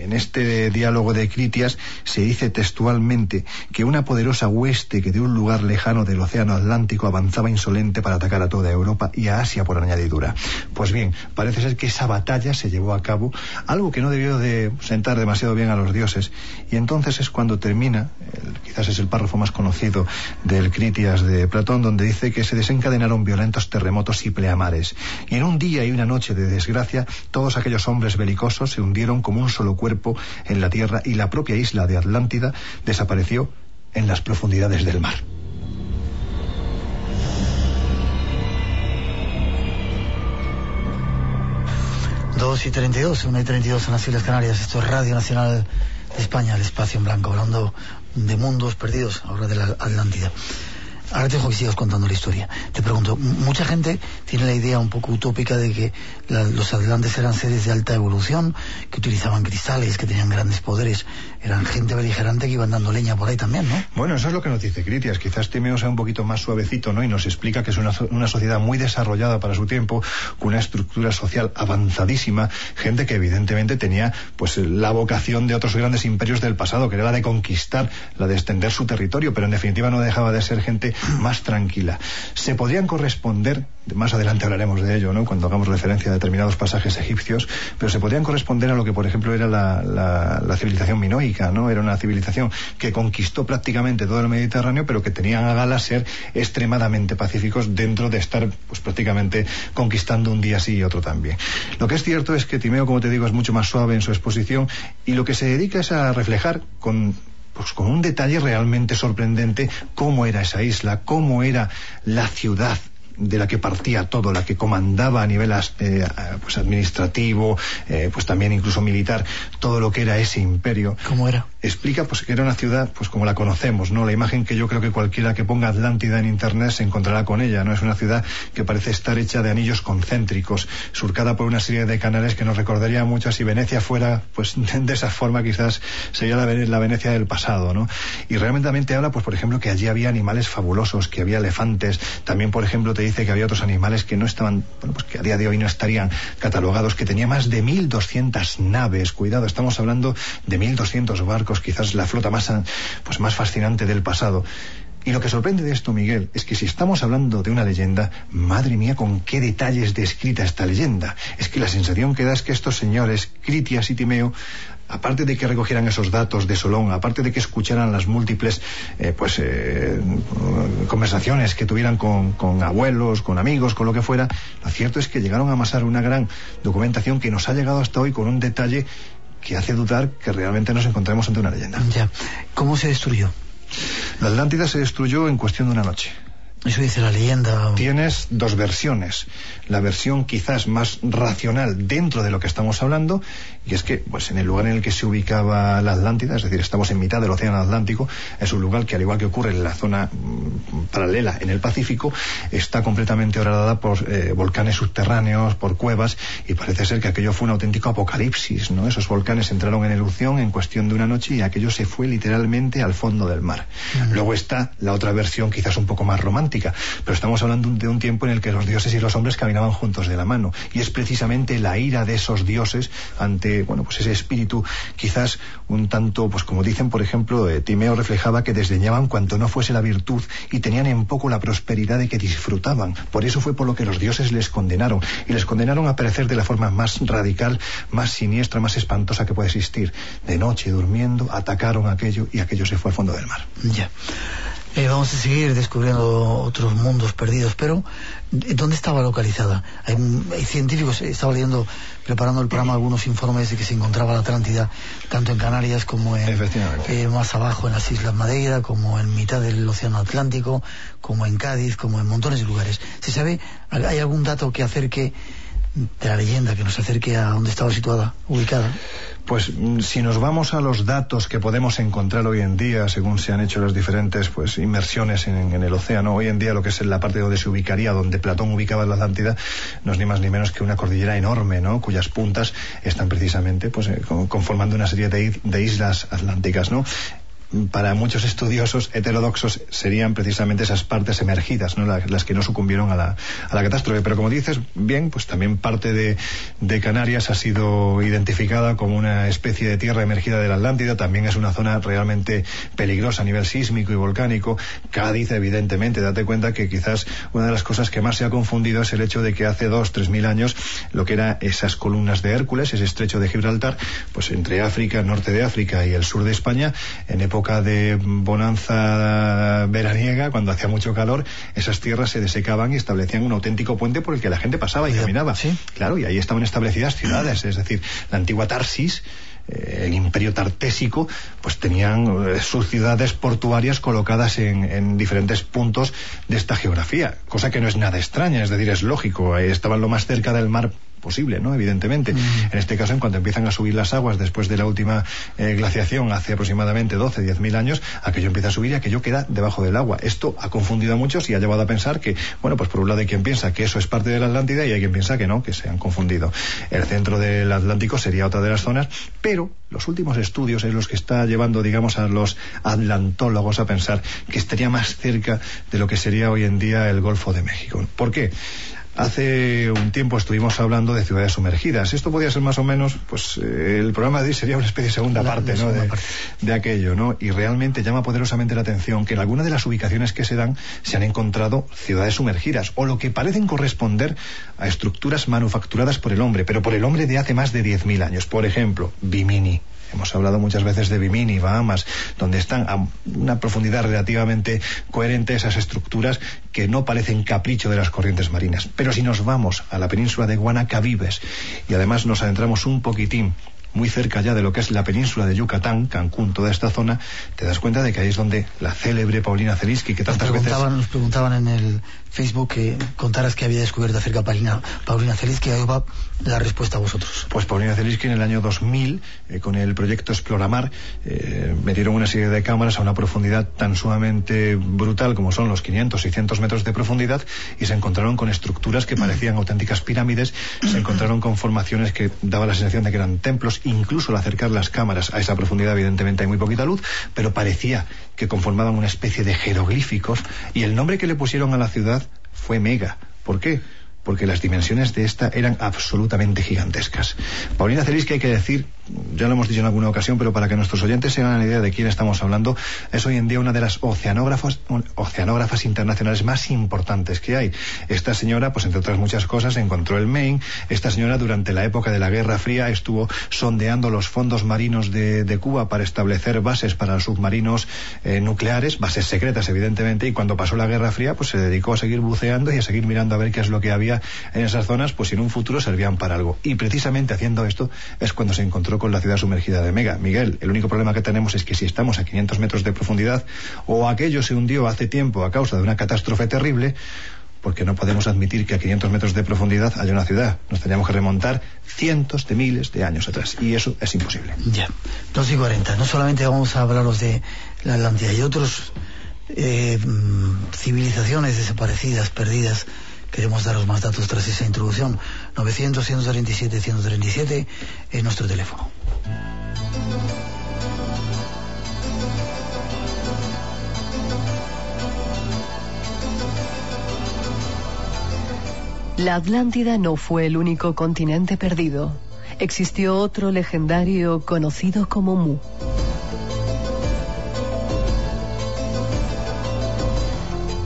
en este diálogo de Critias se dice textualmente que una poderosa hueste que de un lugar lejano del Océano Atlántico avanzaba insolente para atacar a toda Europa y a Asia por añadidura. Pues bien, parece ser que esa batalla se llevó a cabo, algo que no debió de sentar demasiado bien a los dioses, y entonces es cuando termina, quizás es el párrafo más conocido del Critias de Platón, donde dice que se desencadenaron violentos terremotos y pleamares, y en un día y una noche de desgracia, todos aquellos hombres belicosos se hundieron como un solo cuerpo en la tierra y la propia isla de Atlántida desapareció en las profundidades del mar. Dos y treinta y dos, una y treinta y dos en las Islas Canarias. Esto es Radio Nacional de España, el espacio en blanco, hablando de mundos perdidos, ahora de la Atlántida. Ahora te dejo que sigas contando la historia. Te pregunto, mucha gente tiene la idea un poco utópica de que los atlantes eran seres de alta evolución, que utilizaban cristales, que tenían grandes poderes. Eran gente beligerante que iban dando leña por ahí también, ¿no? Bueno, eso es lo que nos dice Critias. Quizás Timeo sea un poquito más suavecito, ¿no? Y nos explica que es una, una sociedad muy desarrollada para su tiempo, con una estructura social avanzadísima, gente que evidentemente tenía pues la vocación de otros grandes imperios del pasado, que era la de conquistar, la de extender su territorio, pero en definitiva no dejaba de ser gente más tranquila. Se podrían corresponder, más adelante hablaremos de ello, ¿no? cuando hagamos referencia a determinados pasajes egipcios, pero se podrían corresponder a lo que, por ejemplo, era la, civilización minoica, ¿no? Era una civilización que conquistó prácticamente todo el Mediterráneo, pero que tenían a gala ser extremadamente pacíficos dentro de estar, pues prácticamente conquistando un día sí y otro también. Lo que es cierto es que Timeo, como te digo, es mucho más suave en su exposición y lo que se dedica es a reflejar con pues con un detalle realmente sorprendente cómo era esa isla, cómo era la ciudad de la que partía todo, la que comandaba a nivel eh, pues administrativo, eh, pues también incluso militar, todo lo que era ese imperio. ¿Cómo era? Explica pues que era una ciudad pues como la conocemos, ¿no? La imagen que yo creo que cualquiera que ponga Atlántida en internet se encontrará con ella, ¿no? Es una ciudad que parece estar hecha de anillos concéntricos, surcada por una serie de canales que nos recordaría mucho si Venecia fuera pues de esa forma quizás sería la, la Venecia del pasado, ¿no? Y realmente habla pues por ejemplo que allí había animales fabulosos, que había elefantes, también por ejemplo te dice que había otros animales que no estaban, bueno, pues que a día de hoy no estarían catalogados, que tenía más de 1.200 naves, cuidado, estamos hablando de 1.200 barcos, quizás la flota más, pues más fascinante del pasado. Y lo que sorprende de esto, Miguel, es que si estamos hablando de una leyenda, madre mía, con qué detalles descrita esta leyenda. Es que la sensación que da es que estos señores, Critias y Timeo, aparte de que recogieran esos datos de Solón, aparte de que escucharan las múltiples eh, pues eh, conversaciones que tuvieran con, con, abuelos, con amigos, con lo que fuera, lo cierto es que llegaron a amasar una gran documentación que nos ha llegado hasta hoy con un detalle que hace dudar que realmente nos encontremos ante una leyenda. Ya. ¿Cómo se destruyó? La Atlántida se destruyó en cuestión de una noche. Eso dice la leyenda. Tienes dos versiones. La versión quizás más racional dentro de lo que estamos hablando, y es que, pues en el lugar en el que se ubicaba la Atlántida, es decir, estamos en mitad del Océano Atlántico, es un lugar que, al igual que ocurre en la zona mm, paralela en el Pacífico, está completamente horadada por eh, volcanes subterráneos, por cuevas, y parece ser que aquello fue un auténtico apocalipsis, ¿no? Esos volcanes entraron en erupción en cuestión de una noche y aquello se fue literalmente al fondo del mar. Luego está la otra versión, quizás un poco más romántica pero estamos hablando de un tiempo en el que los dioses y los hombres caminaban juntos de la mano, y es precisamente la ira de esos dioses ante, bueno, pues ese espíritu quizás un tanto, pues como dicen, por ejemplo, eh, Timeo reflejaba que desdeñaban cuanto no fuese la virtud y tenían en poco la prosperidad de que disfrutaban. Por eso fue por lo que los dioses les condenaron, y les condenaron a perecer de la forma más radical, más siniestra, más espantosa que puede existir. De noche, durmiendo, atacaron aquello y aquello se fue al fondo del mar. Ya. Eh, vamos a seguir descubriendo otros mundos perdidos, pero eh, ¿dónde estaba localizada? Hay, hay científicos, estaba leyendo, preparando el programa, algunos informes de que se encontraba la Atlántida tanto en Canarias como en, eh, más abajo en las Islas Madeira, como en mitad del Océano Atlántico, como en Cádiz, como en montones de lugares. ¿Se sabe, hay algún dato que acerque de la leyenda, que nos acerque a dónde estaba situada, ubicada? Pues mm, si nos vamos a los datos que podemos encontrar hoy en día, según se han hecho las diferentes pues inmersiones en, el océano, hoy en día lo que es la parte donde se ubicaría, donde Platón ubicaba la Atlántida, no es ni más ni menos que una cordillera enorme, ¿no? Cuyas puntas están precisamente pues eh, conformando una serie de islas atlánticas, ¿no? Para muchos estudiosos heterodoxos serían precisamente esas partes emergidas, ¿no? las, que no sucumbieron a la, a la, catástrofe. Pero como dices, bien, pues también parte de, de, Canarias ha sido identificada como una especie de tierra emergida de la Atlántida, también es una zona realmente peligrosa a nivel sísmico y volcánico. Cádiz, evidentemente, date cuenta que quizás una de las cosas que más se ha confundido es el hecho de que hace dos, tres mil años lo que eran esas columnas de Hércules, ese estrecho de Gibraltar, pues entre África, norte de África y el sur de España, en época de bonanza veraniega, cuando hacía mucho calor, esas tierras se desecaban y establecían un auténtico puente por el que la gente pasaba y caminaba. ¿Sí? Claro, y ahí estaban establecidas ciudades, es decir, la antigua Tarsis, eh, el imperio tartésico, pues tenían eh, sus ciudades portuarias colocadas en, en, diferentes puntos de esta geografía, cosa que no es nada extraña, es decir, es lógico, estaban lo más cerca del mar posible, ¿no? Evidentemente. En este caso, en cuanto empiezan a subir las aguas después de la última eh, glaciación hace aproximadamente 12, 10 mil años, aquello empieza a subir y aquello queda debajo del agua. Esto ha confundido a muchos y ha llevado a pensar que, bueno, pues por un lado hay quien piensa que eso es parte de la Atlántida y hay quien piensa que no, que se han confundido. El centro del Atlántico sería otra de las zonas, pero los últimos estudios es los que está llevando, digamos, a los atlantólogos a pensar que estaría más cerca de lo que sería hoy en día el Golfo de México. ¿Por qué? Hace un tiempo estuvimos hablando de ciudades sumergidas. Esto podría ser más o menos, pues eh, el programa de hoy sería una especie de segunda parte, ¿no? De, aquello, ¿no? Y realmente llama poderosamente la atención que en algunas de las ubicaciones que se dan se han encontrado ciudades sumergidas o lo que parecen corresponder a estructuras manufacturadas por el hombre, pero por el hombre de hace más de 10.000 años. Por ejemplo, Bimini. Hemos hablado muchas veces de Bimini, Bahamas, donde están a una profundidad relativamente coherente esas estructuras que no parecen capricho de las corrientes marinas. Pero si nos vamos a la península de Guanacabibes y además nos adentramos un poquitín muy cerca ya de lo que es la península de Yucatán, Cancún, toda esta zona, te das cuenta de que ahí es donde la célebre Paulina Zelinsky, que tantas veces... Nos preguntaban en el Facebook que contaras que había descubierto acerca de Paulina, Paulina Zelinsky, ahí va la respuesta a vosotros. Pues Paulina Zelinsky en el año 2000, eh, con el proyecto Exploramar, eh, metieron una serie de cámaras a una profundidad tan sumamente brutal como son los 500, 600 metros de profundidad y se encontraron con estructuras que parecían auténticas pirámides, se encontraron con formaciones que daba la sensación de que eran templos, incluso al acercar las cámaras a esa profundidad evidentemente hay muy poquita luz, pero parecía que conformaban una especie de jeroglíficos y el nombre que le pusieron a la ciudad fue Mega. ¿Por qué? Porque las dimensiones de esta eran absolutamente gigantescas. Paulina Celis, que hay que decir, ya lo hemos dicho en alguna ocasión, pero para que nuestros oyentes se hagan la idea de quién estamos hablando, es hoy en día una de las oceanógrafas, oceanógrafas internacionales más importantes que hay. Esta señora, pues entre otras muchas cosas, encontró el Maine. Esta señora, durante la época de la Guerra Fría, estuvo sondeando los fondos marinos de, Cuba para establecer bases para submarinos eh, nucleares, bases secretas, evidentemente, y cuando pasó la Guerra Fría, pues se dedicó a seguir buceando y a seguir mirando a ver qué es lo que había en esas zonas, pues en un futuro servían para algo. Y precisamente haciendo esto es cuando se encontró con la ciudad sumergida de Mega. Miguel, el único problema que tenemos es que si estamos a 500 metros de profundidad o aquello se hundió hace tiempo a causa de una catástrofe terrible, porque no podemos admitir que a 500 metros de profundidad haya una ciudad. Nos teníamos que remontar cientos de miles de años atrás y eso es imposible. Ya, 2 y 40. No solamente vamos a hablaros de la Atlántida, hay otros eh, mm, civilizaciones desaparecidas, perdidas Queremos daros más datos tras esa introducción. 900-137-137 es nuestro teléfono. La Atlántida no fue el único continente perdido. Existió otro legendario conocido como Mu.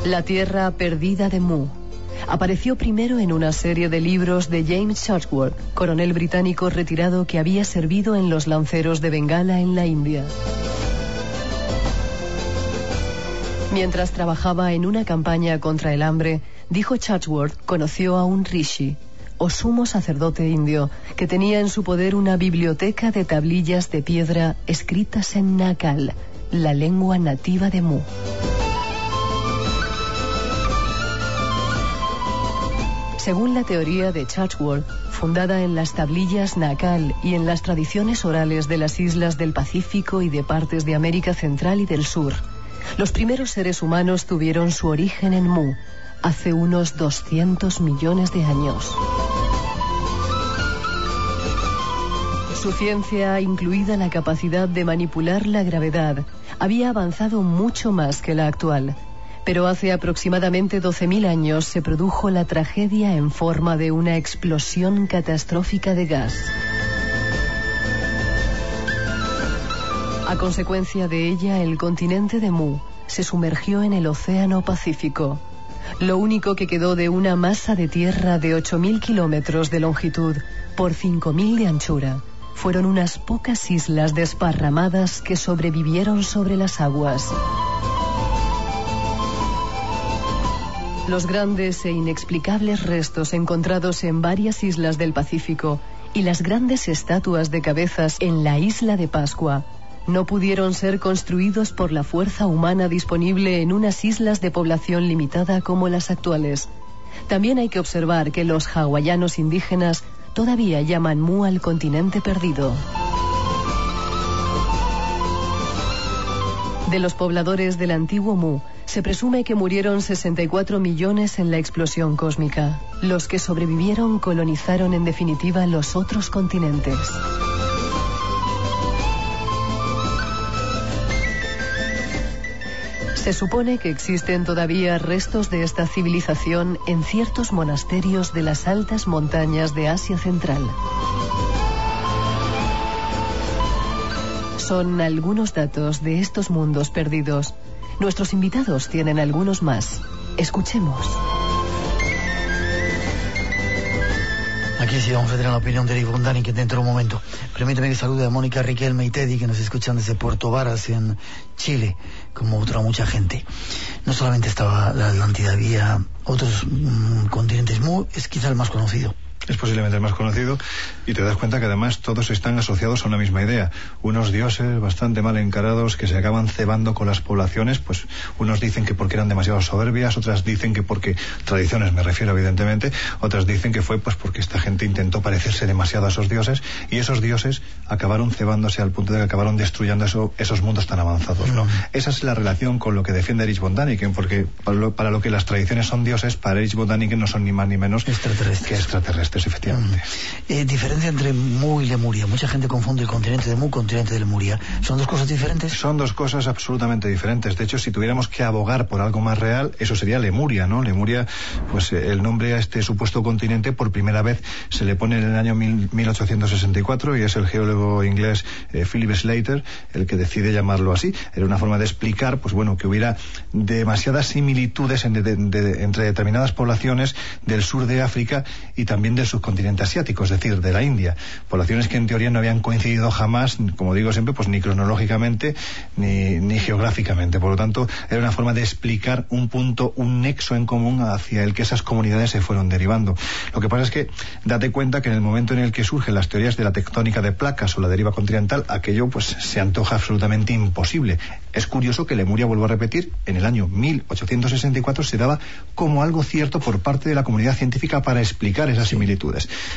La Tierra Perdida de Mu apareció primero en una serie de libros de James Chatsworth, coronel británico retirado que había servido en los lanceros de Bengala en la India. Mientras trabajaba en una campaña contra el hambre, dijo Chatsworth, conoció a un rishi, o sumo sacerdote indio, que tenía en su poder una biblioteca de tablillas de piedra escritas en Nakal, la lengua nativa de Mu. Según la teoría de Chatsworth, fundada en las tablillas Nakal y en las tradiciones orales de las islas del Pacífico y de partes de América Central y del Sur, los primeros seres humanos tuvieron su origen en Mu, hace unos 200 millones de años. Su ciencia, incluida la capacidad de manipular la gravedad, había avanzado mucho más que la actual pero hace aproximadamente 12.000 años se produjo la tragedia en forma de una explosión catastrófica de gas. A consecuencia de ella, el continente de Mu se sumergió en el Océano Pacífico. Lo único que quedó de una masa de tierra de 8.000 kilómetros de longitud por 5.000 de anchura fueron unas pocas islas desparramadas que sobrevivieron sobre las aguas. Los grandes e inexplicables restos encontrados en varias islas del Pacífico y las grandes estatuas de cabezas en la isla de Pascua no pudieron ser construidos por la fuerza humana disponible en unas islas de población limitada como las actuales. También hay que observar que los hawaianos indígenas todavía llaman Mu al continente perdido. De los pobladores del antiguo Mu, se presume que murieron 64 millones en la explosión cósmica. Los que sobrevivieron colonizaron en definitiva los otros continentes. Se supone que existen todavía restos de esta civilización en ciertos monasterios de las altas montañas de Asia Central. Son algunos datos de estos mundos perdidos Nuestros invitados tienen algunos más. Escuchemos. Aquí sí vamos a tener la opinión de Eric Bondani que dentro de un momento. Permíteme que salude a Mónica Riquelme y Teddy que nos escuchan desde Puerto Varas en Chile, como otra mucha gente. No solamente estaba la Atlántida, había otros mm, continentes muy, es quizá el más conocido es posiblemente el más conocido, y te das cuenta que además todos están asociados a una misma idea. Unos dioses bastante mal encarados que se acaban cebando con las poblaciones, pues unos dicen que porque eran demasiado soberbias, otras dicen que porque, tradiciones me refiero evidentemente, otras dicen que fue pues porque esta gente intentó parecerse demasiado a esos dioses, y esos dioses acabaron cebándose al punto de que acabaron destruyendo esos mundos tan avanzados, ¿no? Mm. Esa es la relación con lo que defiende Erich von Däniken, porque para lo, que las tradiciones son dioses, para Erich von Däniken no son ni más ni menos que extraterrestres efectivamente. Mm. Eh, diferencia entre Mu y Lemuria. Mucha gente confunde el continente de Mu con el continente de Lemuria. ¿Son dos cosas diferentes? Son dos cosas absolutamente diferentes. De hecho, si tuviéramos que abogar por algo más real, eso sería Lemuria, ¿no? Lemuria, pues eh, el nombre a este supuesto continente por primera vez se le pone en el año 1864 y es el geólogo inglés eh, Philip Slater el que decide llamarlo así. Era una forma de explicar, pues bueno, que hubiera demasiadas similitudes entre determinadas poblaciones del sur de África y también del subcontinente asiático, es decir, de la India. Poblaciones que en teoría no habían coincidido jamás, como digo siempre, pues ni cronológicamente ni, ni geográficamente. Por lo tanto, era una forma de explicar un punto, un nexo en común hacia el que esas comunidades se fueron derivando. Lo que pasa es que date cuenta que en el momento en el que surgen las teorías de la tectónica de placas o la deriva continental, aquello pues se antoja absolutamente imposible. Es curioso que Lemuria, vuelvo a repetir, en el año 1864 se daba como algo cierto por parte de la comunidad científica para explicar esas similitudes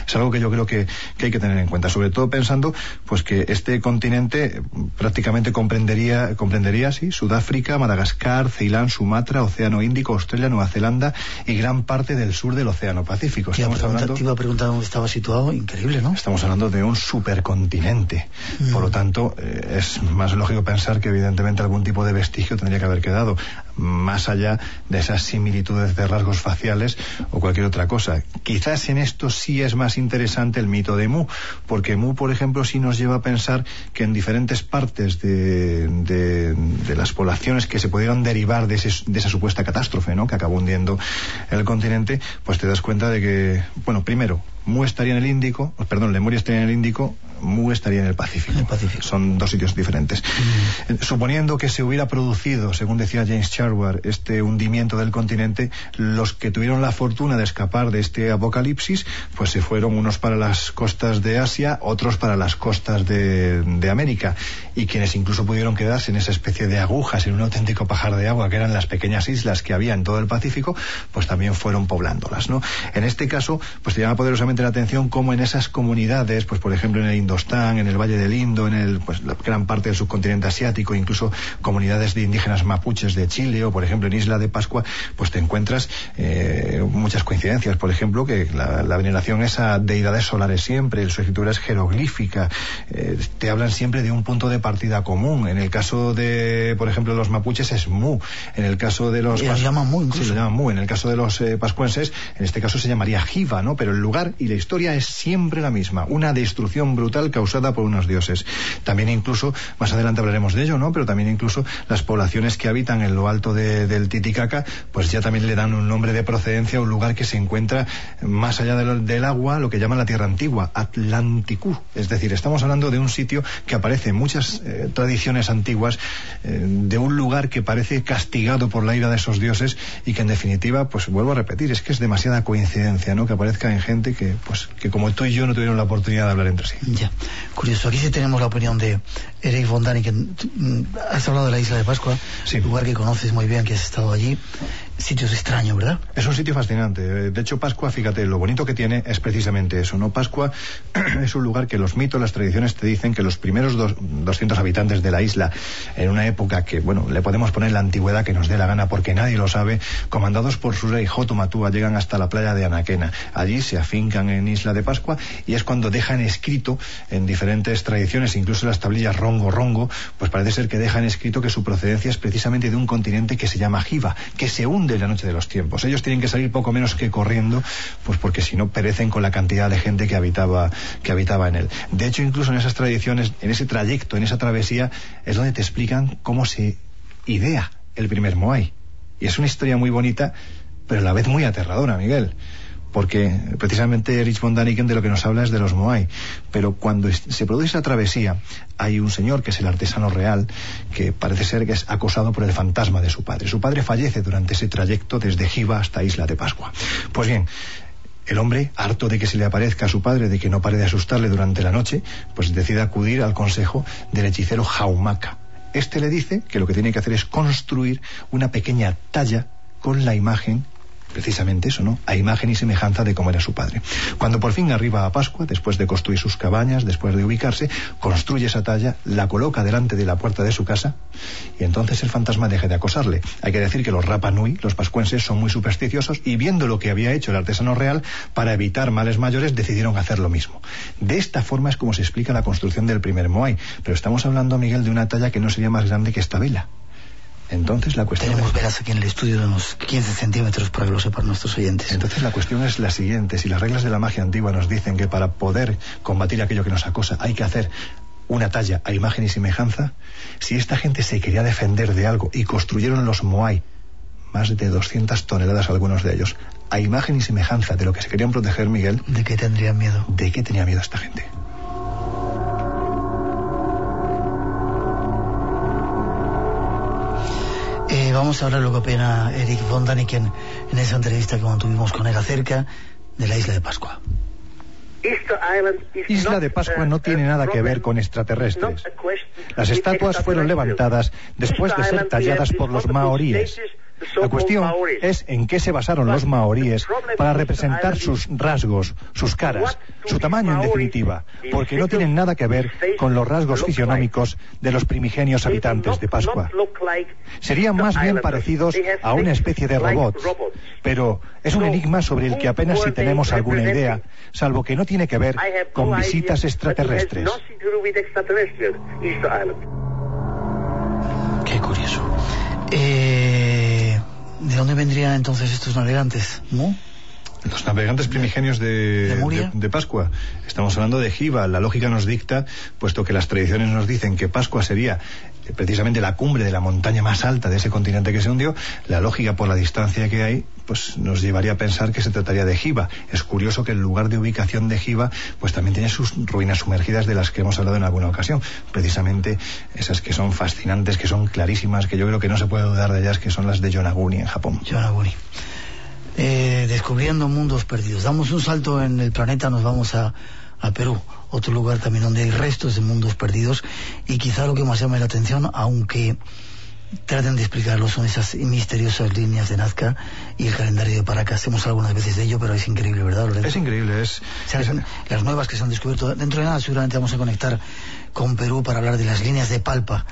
es algo que yo creo que, hay que tener en cuenta, sobre todo pensando pues que este continente prácticamente comprendería, comprendería sí, Sudáfrica, Madagascar, Ceilán, Sumatra, Océano Índico, Australia, Nueva Zelanda y gran parte del sur del Océano Pacífico. Estamos hablando, te iba a preguntar dónde estaba situado, increíble, ¿no? Estamos hablando de un supercontinente. Mm. Por lo tanto, eh, es más lógico pensar que evidentemente algún tipo de vestigio tendría que haber quedado, más allá de esas similitudes de rasgos faciales o cualquier otra cosa. Quizás en esto sí es más interesante el mito de Mu, porque Mu, por ejemplo, sí nos lleva a pensar que en diferentes partes de, de, las poblaciones que se pudieron derivar de, de esa supuesta catástrofe, ¿no? que acabó hundiendo el continente, pues te das cuenta de que, bueno, primero, Mu estaría en el Índico, perdón, Lemuria estaría en el Índico, Mu estaría en el Pacífico. Son dos sitios diferentes. Mm. Eh, suponiendo que se hubiera producido, según decía James Este hundimiento del continente, los que tuvieron la fortuna de escapar de este apocalipsis, pues se fueron unos para las costas de Asia, otros para las costas de América. Y quienes incluso pudieron quedarse en esa especie de agujas, en un auténtico pajar de agua, que eran las pequeñas islas que había en todo el Pacífico, pues también fueron poblándolas, ¿no? En este caso, pues te llama poderosamente la atención cómo en esas comunidades, pues por ejemplo en el Indostán, en el Valle del Indo, en el, pues, la gran parte del subcontinente asiático, incluso comunidades de indígenas mapuches de Chile o por ejemplo en Isla de Pascua, pues te encuentras eh, muchas coincidencias. Por ejemplo, que la, veneración es a deidades solares siempre, su escritura es jeroglífica, eh, te hablan siempre de un punto de partida común. En el caso de, por ejemplo, los mapuches es Mu. En el caso de los... Y llaman Mu incluso. Sí, lo llaman Mu. En el caso de los eh, pascuenses, en este caso se llamaría Jiva, ¿no? Pero el lugar y la historia es siempre la misma. Una destrucción brutal causada por unos dioses. También incluso, más adelante hablaremos de ello, ¿no? Pero también incluso las poblaciones que habitan en lo alto del Titicaca, pues ya también le dan un nombre de procedencia a un lugar que se encuentra más allá del, agua, lo que llaman la Tierra Antigua, Atlanticú. Es decir, estamos hablando de un sitio que aparece en muchas eh, tradiciones antiguas, eh, de un lugar que parece castigado por la ira de esos dioses y que en definitiva, pues vuelvo a repetir, es que es demasiada coincidencia, ¿no? Que aparezca en gente que, pues, que como tú y yo no tuvieron la oportunidad de hablar entre sí. Ya. Curioso, aquí sí tenemos la opinión de Eric von que has hablado de la isla de Pascua, sí. lugar que conoces muy bien, que has estado allí sitios extraños, ¿verdad? Es un sitio fascinante. De hecho, Pascua, fíjate, lo bonito que tiene es precisamente eso, ¿no? Pascua es un lugar que los mitos, las tradiciones te dicen que los primeros 200 habitantes de la isla, en una época que, bueno, le podemos poner la antigüedad que nos dé la gana porque nadie lo sabe, comandados por su rey Jotomatúa, llegan hasta la playa de Anaquena. Allí se afincan en Isla de Pascua y es cuando dejan escrito en diferentes tradiciones, incluso las tablillas rongo rongo, pues parece ser que dejan escrito que su procedencia es precisamente de un continente que se llama Jiva, que se hunde de la noche de los tiempos. Ellos tienen que salir poco menos que corriendo, pues porque si no perecen con la cantidad de gente que habitaba, que habitaba en él. De hecho, incluso en esas tradiciones, en ese trayecto, en esa travesía, es donde te explican cómo se idea el primer Moai. Y es una historia muy bonita, pero a la vez muy aterradora, Miguel porque precisamente Erich von Daniken de lo que nos habla es de los Moai. Pero cuando se produce esa travesía, hay un señor que es el artesano real, que parece ser que es acosado por el fantasma de su padre. Su padre fallece durante ese trayecto desde Jiva hasta Isla de Pascua. Pues bien, el hombre, harto de que se le aparezca a su padre, de que no pare de asustarle durante la noche, pues decide acudir al consejo del hechicero Jaumaca. Este le dice que lo que tiene que hacer es construir una pequeña talla con la imagen precisamente eso, ¿no? A imagen y semejanza de cómo era su padre. Cuando por fin arriba a Pascua, después de construir sus cabañas, después de ubicarse, construye esa talla, la coloca delante de la puerta de su casa y entonces el fantasma deja de acosarle. Hay que decir que los Rapa Nui, los pascuenses, son muy supersticiosos y viendo lo que había hecho el artesano real, para evitar males mayores, decidieron hacer lo mismo. De esta forma es como se explica la construcción del primer Moai. Pero estamos hablando, Miguel, de una talla que no sería más grande que esta vela. Entonces la cuestión... Tenemos velas aquí en el estudio de unos 15 centímetros para que lo sepan nuestros oyentes. Entonces la cuestión es la siguiente. Si las reglas de la magia antigua nos dicen que para poder combatir aquello que nos acosa hay que hacer una talla a imagen y semejanza, si esta gente se quería defender de algo y construyeron los Moai, más de 200 toneladas algunos de ellos, a imagen y semejanza de lo que se querían proteger, Miguel... ¿De qué tendrían miedo? ¿De qué tenía miedo esta gente? Eh, vamos a hablar lo que opina Eric von Daniken en esa entrevista que mantuvimos con él acerca de la isla de Pascua. Isla de Pascua no tiene nada que ver con extraterrestres. Las estatuas fueron levantadas después de ser talladas por los maoríes. La cuestión es en qué se basaron los maoríes para representar sus rasgos, sus caras, su tamaño en definitiva, porque no tienen nada que ver con los rasgos fisionómicos de los primigenios habitantes de Pascua. Serían más bien parecidos a una especie de robot, pero es un enigma sobre el que apenas si tenemos alguna idea, salvo que no tiene que ver con visitas extraterrestres. Eh, ¿De dónde vendrían entonces estos navegantes? ¿No? Los navegantes primigenios de, de, Pascua. Estamos hablando de Jiva. La lógica nos dicta, puesto que las tradiciones nos dicen que Pascua sería precisamente la cumbre de la montaña más alta de ese continente que se hundió, la lógica por la distancia que hay, pues nos llevaría a pensar que se trataría de Jiva. Es curioso que el lugar de ubicación de Jiva, pues también tiene sus ruinas sumergidas de las que hemos hablado en alguna ocasión. Precisamente esas que son fascinantes, que son clarísimas, que yo creo que no se puede dudar de ellas, que son las de Yonaguni en Japón. Yonaguni. Eh, descubriendo mundos perdidos. Damos un salto en el planeta, nos vamos a, a Perú, otro lugar también donde hay restos de mundos perdidos y quizá lo que más llama la atención, aunque traten de explicarlo, son esas misteriosas líneas de Nazca y el calendario de Paracas. Hemos algunas veces de ello, pero es increíble, ¿verdad, Lorenzo? Es increíble, es... Las nuevas que se han descubierto. Dentro de nada seguramente vamos a conectar con Perú para hablar de las líneas de Palpa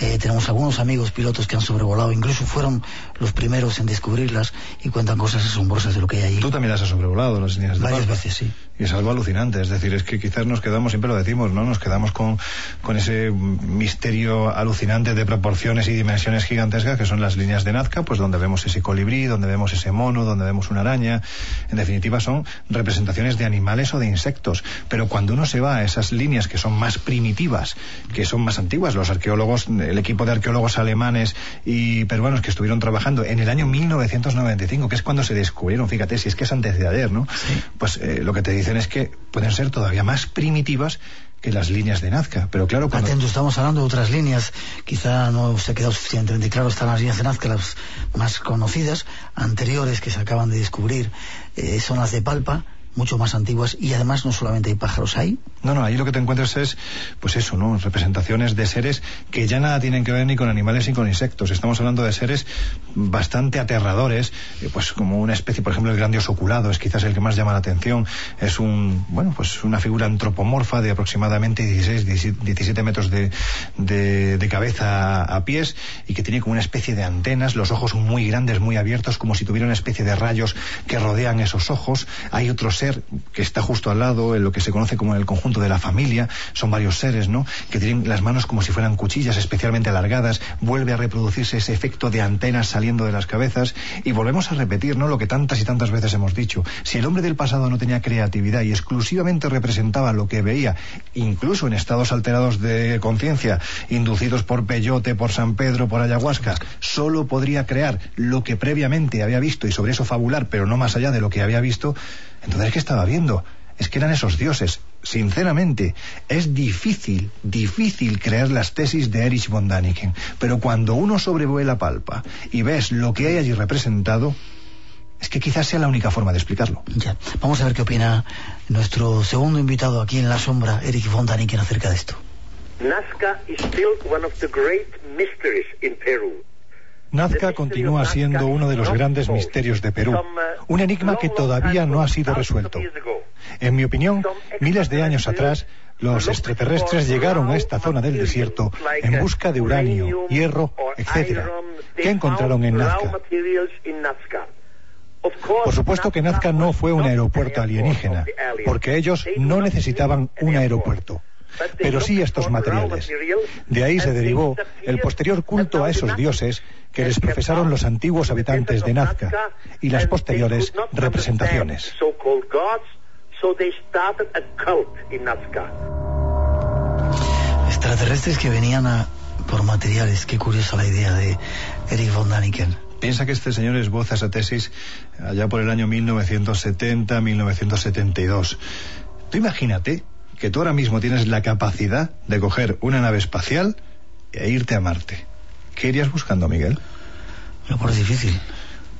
eh, tenemos algunos amigos pilotos que han sobrevolado, incluso fueron los primeros en descubrirlas y cuentan cosas asombrosas de lo que hay allí. Tú también las has sobrevolado, las líneas de Varias veces, sí. Y es algo alucinante, es decir, es que quizás nos quedamos, siempre lo decimos, ¿no? Nos quedamos con, con ese misterio alucinante de proporciones y dimensiones gigantescas que son las líneas de Nazca, pues donde vemos ese colibrí, donde vemos ese mono, donde vemos una araña. En definitiva, son representaciones de animales o de insectos. Pero cuando uno se va a esas líneas que son más primitivas, que son más antiguas, los arqueólogos el equipo de arqueólogos alemanes y peruanos que estuvieron trabajando en el año 1995, que es cuando se descubrieron, fíjate, si es que es antes de ayer, ¿no? Pues eh, lo que te dicen es que pueden ser todavía más primitivas que las líneas de Nazca. Pero claro, cuando... Atento, estamos hablando de otras líneas, quizá no se ha quedado suficientemente claro, están las líneas de Nazca, las más conocidas, anteriores que se acaban de descubrir, eh, son las de Palpa, mucho más antiguas y además no solamente hay pájaros ahí. No, no, ahí lo que te encuentras es, pues eso, ¿no? Representaciones de seres que ya nada tienen que ver ni con animales ni con insectos. Estamos hablando de seres bastante aterradores, eh, pues como una especie, por ejemplo, el grande oculado es quizás el que más llama la atención. Es un, bueno, pues una figura antropomorfa de aproximadamente 16, 17 metros de, de, cabeza a, pies y que tiene como una especie de antenas, los ojos muy grandes, muy abiertos, como si tuviera una especie de rayos que rodean esos ojos. Hay otros ser que está justo al lado, en lo que se conoce como el conjunto de la familia, son varios seres, ¿no? Que tienen las manos como si fueran cuchillas especialmente alargadas, vuelve a reproducirse ese efecto de antenas saliendo de las cabezas y volvemos a repetir, ¿no? Lo que tantas y tantas veces hemos dicho. Si el hombre del pasado no tenía creatividad y exclusivamente representaba lo que veía, incluso en estados alterados de conciencia, inducidos por peyote, por San Pedro, por ayahuasca, solo podría crear lo que previamente había visto y sobre eso fabular, pero no más allá de lo que había visto, entonces, ¿qué estaba viendo? Es que eran esos dioses. Sinceramente, es difícil, difícil creer las tesis de Erich von Daniken. Pero cuando uno sobrevuela palpa y ves lo que hay allí representado, es que quizás sea la única forma de explicarlo. Ya, vamos a ver qué opina nuestro segundo invitado aquí en la sombra, Erich von Daniken, acerca de esto. Nazca is still one of the great mysteries in Peru. Nazca continúa siendo uno de los grandes misterios de Perú, un enigma que todavía no ha sido resuelto. En mi opinión, miles de años atrás, los extraterrestres llegaron a esta zona del desierto en busca de uranio, hierro, etc. ¿Qué encontraron en Nazca? Por supuesto que Nazca no fue un aeropuerto alienígena, porque ellos no necesitaban un aeropuerto pero sí estos materiales. De ahí se derivó el posterior culto a esos dioses que les profesaron los antiguos habitantes de Nazca y las posteriores representaciones. Extraterrestres que venían a, por materiales. Qué curiosa la idea de Eric von Daniken. Piensa que este señor esboza esa tesis allá por el año 1970-1972. Tú imagínate que tú ahora mismo tienes la capacidad de coger una nave espacial e irte a Marte. ¿Qué irías buscando, Miguel? Lo es difícil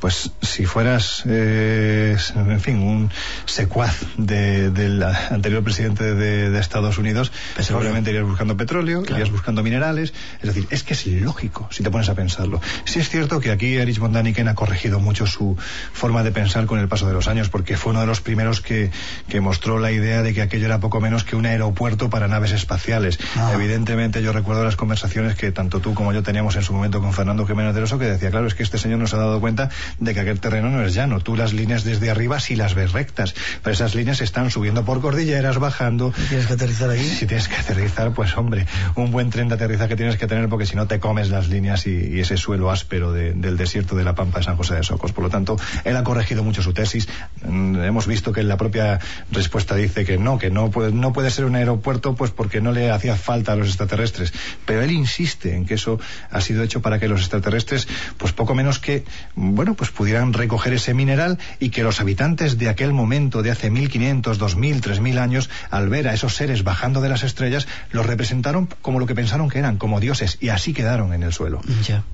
pues si fueras, eh, en fin, un secuaz del anterior presidente de, Estados Unidos, seguramente irías buscando petróleo, irías buscando minerales. Es decir, es que es lógico si te pones a pensarlo. Sí es cierto que aquí Erich von Daniken ha corregido mucho su forma de pensar con el paso de los años, porque fue uno de los primeros que, que mostró la idea de que aquello era poco menos que un aeropuerto para naves espaciales. Ah. Evidentemente, yo recuerdo las conversaciones que tanto tú como yo teníamos en su momento con Fernando Jiménez de Oso, que decía, claro, es que este señor nos ha dado cuenta de que aquel terreno no es llano. Tú las líneas desde arriba sí las ves rectas, pero esas líneas están subiendo por cordilleras, bajando. ¿Tienes que aterrizar ahí? Si tienes que aterrizar, pues hombre, un buen tren de aterrizaje tienes que tener porque si no te comes las líneas y, ese suelo áspero del desierto de la Pampa de San José de Socos. Por lo tanto, él ha corregido mucho su tesis. Mm, hemos visto que en la propia respuesta dice que no, que no puede, no puede ser un aeropuerto pues porque no le hacía falta a los extraterrestres. Pero él insiste en que eso ha sido hecho para que los extraterrestres, pues poco menos que, bueno, pues pudieran recoger ese mineral y que los habitantes de aquel momento, de hace 1500, 2000, 3000 años, al ver a esos seres bajando de las estrellas, los representaron como lo que pensaron que eran, como dioses, y así quedaron en el suelo. Ya.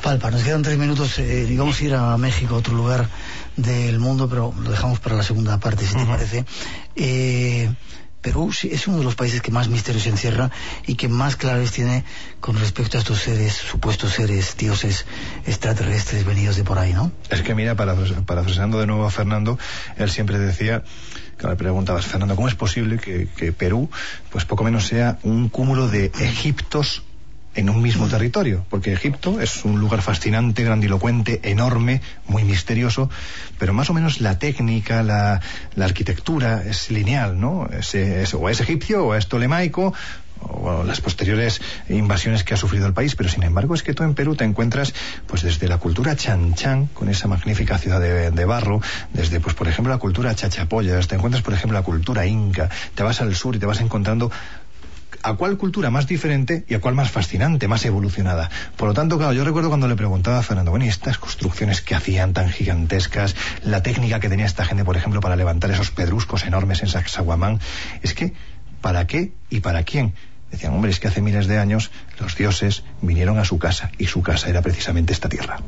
Falpa, nos quedan tres minutos eh, y vamos a ir a México, otro lugar del mundo, pero lo dejamos para la segunda parte, si te parece. Eh, Perú es uno de los países que más misterios encierra y que más claves tiene con respecto a estos seres, supuestos seres, dioses extraterrestres venidos de por ahí, ¿no? Es que mira, parafraseando de nuevo a Fernando, él siempre decía que le preguntabas, Fernando, ¿cómo es posible que, que, Perú, pues poco menos sea un cúmulo de Egiptos en un mismo territorio, porque Egipto es un lugar fascinante, grandilocuente, enorme, muy misterioso, pero más o menos la técnica, la, arquitectura es lineal, ¿no? Es, o es egipcio o es tolemaico, o las posteriores invasiones que ha sufrido el país, pero sin embargo es que tú en Perú te encuentras pues desde la cultura chan chan, con esa magnífica ciudad de, de, barro, desde pues por ejemplo la cultura chachapoyas, te encuentras por ejemplo la cultura inca, te vas al sur y te vas encontrando a cuál cultura más diferente y a cuál más fascinante, más evolucionada. Por lo tanto, claro, yo recuerdo cuando le preguntaba a Fernando, bueno, y estas construcciones que hacían tan gigantescas, la técnica que tenía esta gente, por ejemplo, para levantar esos pedruscos enormes en Sacsayhuamán, es que, ¿para qué y para quién? Decían, hombre, es que hace miles de años los dioses vinieron a su casa y su casa era precisamente esta tierra.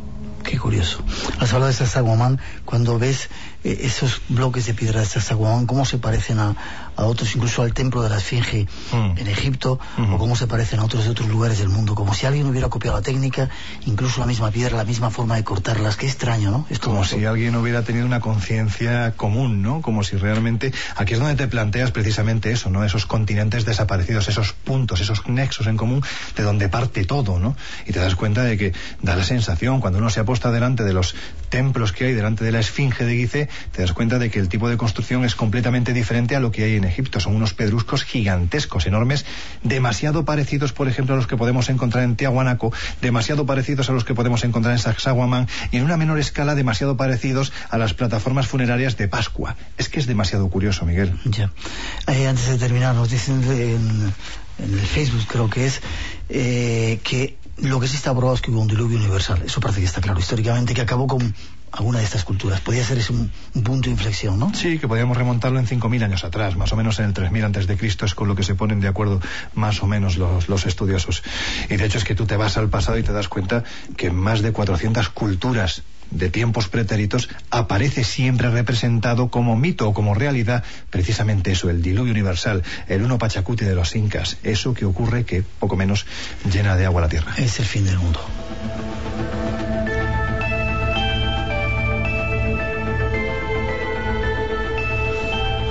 Qué curioso. Has hablado de Sacsayhuamán, cuando ves eh, esos bloques de piedra de Sacsayhuamán, cómo se parecen a, otros, incluso al templo de la Esfinge mm. en Egipto, o cómo se parecen a otros de otros lugares del mundo, como si alguien hubiera copiado la técnica, incluso la misma piedra, la misma forma de cortarlas. Qué extraño, ¿no? Es como si alguien hubiera tenido una conciencia común, ¿no? Como si realmente, aquí es donde te planteas precisamente eso, ¿no? Esos continentes desaparecidos, esos puntos, esos nexos en común de donde parte todo, ¿no? Y te das cuenta de que da la sensación, cuando uno se aposta delante de los templos que hay, delante de la Esfinge de Gizeh, te das cuenta de que el tipo de construcción es completamente diferente a lo que hay en Egipto. Son unos pedruscos gigantescos, enormes, demasiado parecidos, por ejemplo, a los que podemos encontrar en Tiahuanaco, demasiado parecidos a los que podemos encontrar en Sacsayhuamán y en una menor escala demasiado parecidos a las plataformas funerarias de Pascua. Es que es demasiado curioso, Miguel. Ya. Eh, antes de terminar, nos dicen en, el Facebook, creo que es, eh, que lo que sí está probado es que hubo un diluvio universal. Eso parece que está claro históricamente, que acabó con alguna de estas culturas. Podría ser ese un, punto de inflexión, ¿no? Sí, que podríamos remontarlo en 5.000 años atrás, más o menos en el 3.000 antes de Cristo es con lo que se ponen de acuerdo más o menos los, los, estudiosos. Y de hecho es que tú te vas al pasado y te das cuenta que más de 400 culturas de tiempos pretéritos aparece siempre representado como mito o como realidad precisamente eso, el diluvio universal, el uno pachacuti de los incas, eso que ocurre que poco menos llena de agua la tierra. Es el fin del mundo.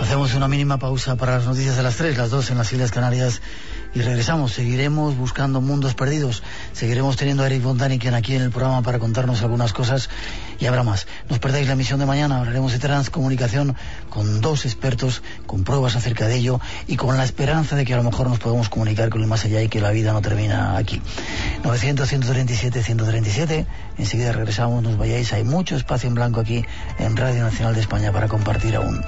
Hacemos una mínima pausa para las noticias de las tres, las dos en las Islas Canarias y regresamos. Seguiremos buscando mundos perdidos. Seguiremos teniendo a Eric Bontaniken aquí en el programa para contarnos algunas cosas y habrá más. No os perdáis la emisión de mañana. Hablaremos de transcomunicación con dos expertos, con pruebas acerca de ello y con la esperanza de que a lo mejor nos podemos comunicar con el más allá y que la vida no termina aquí. 900-137-137. Enseguida regresamos, nos vayáis. Hay mucho espacio en blanco aquí en Radio Nacional de España para compartir aún.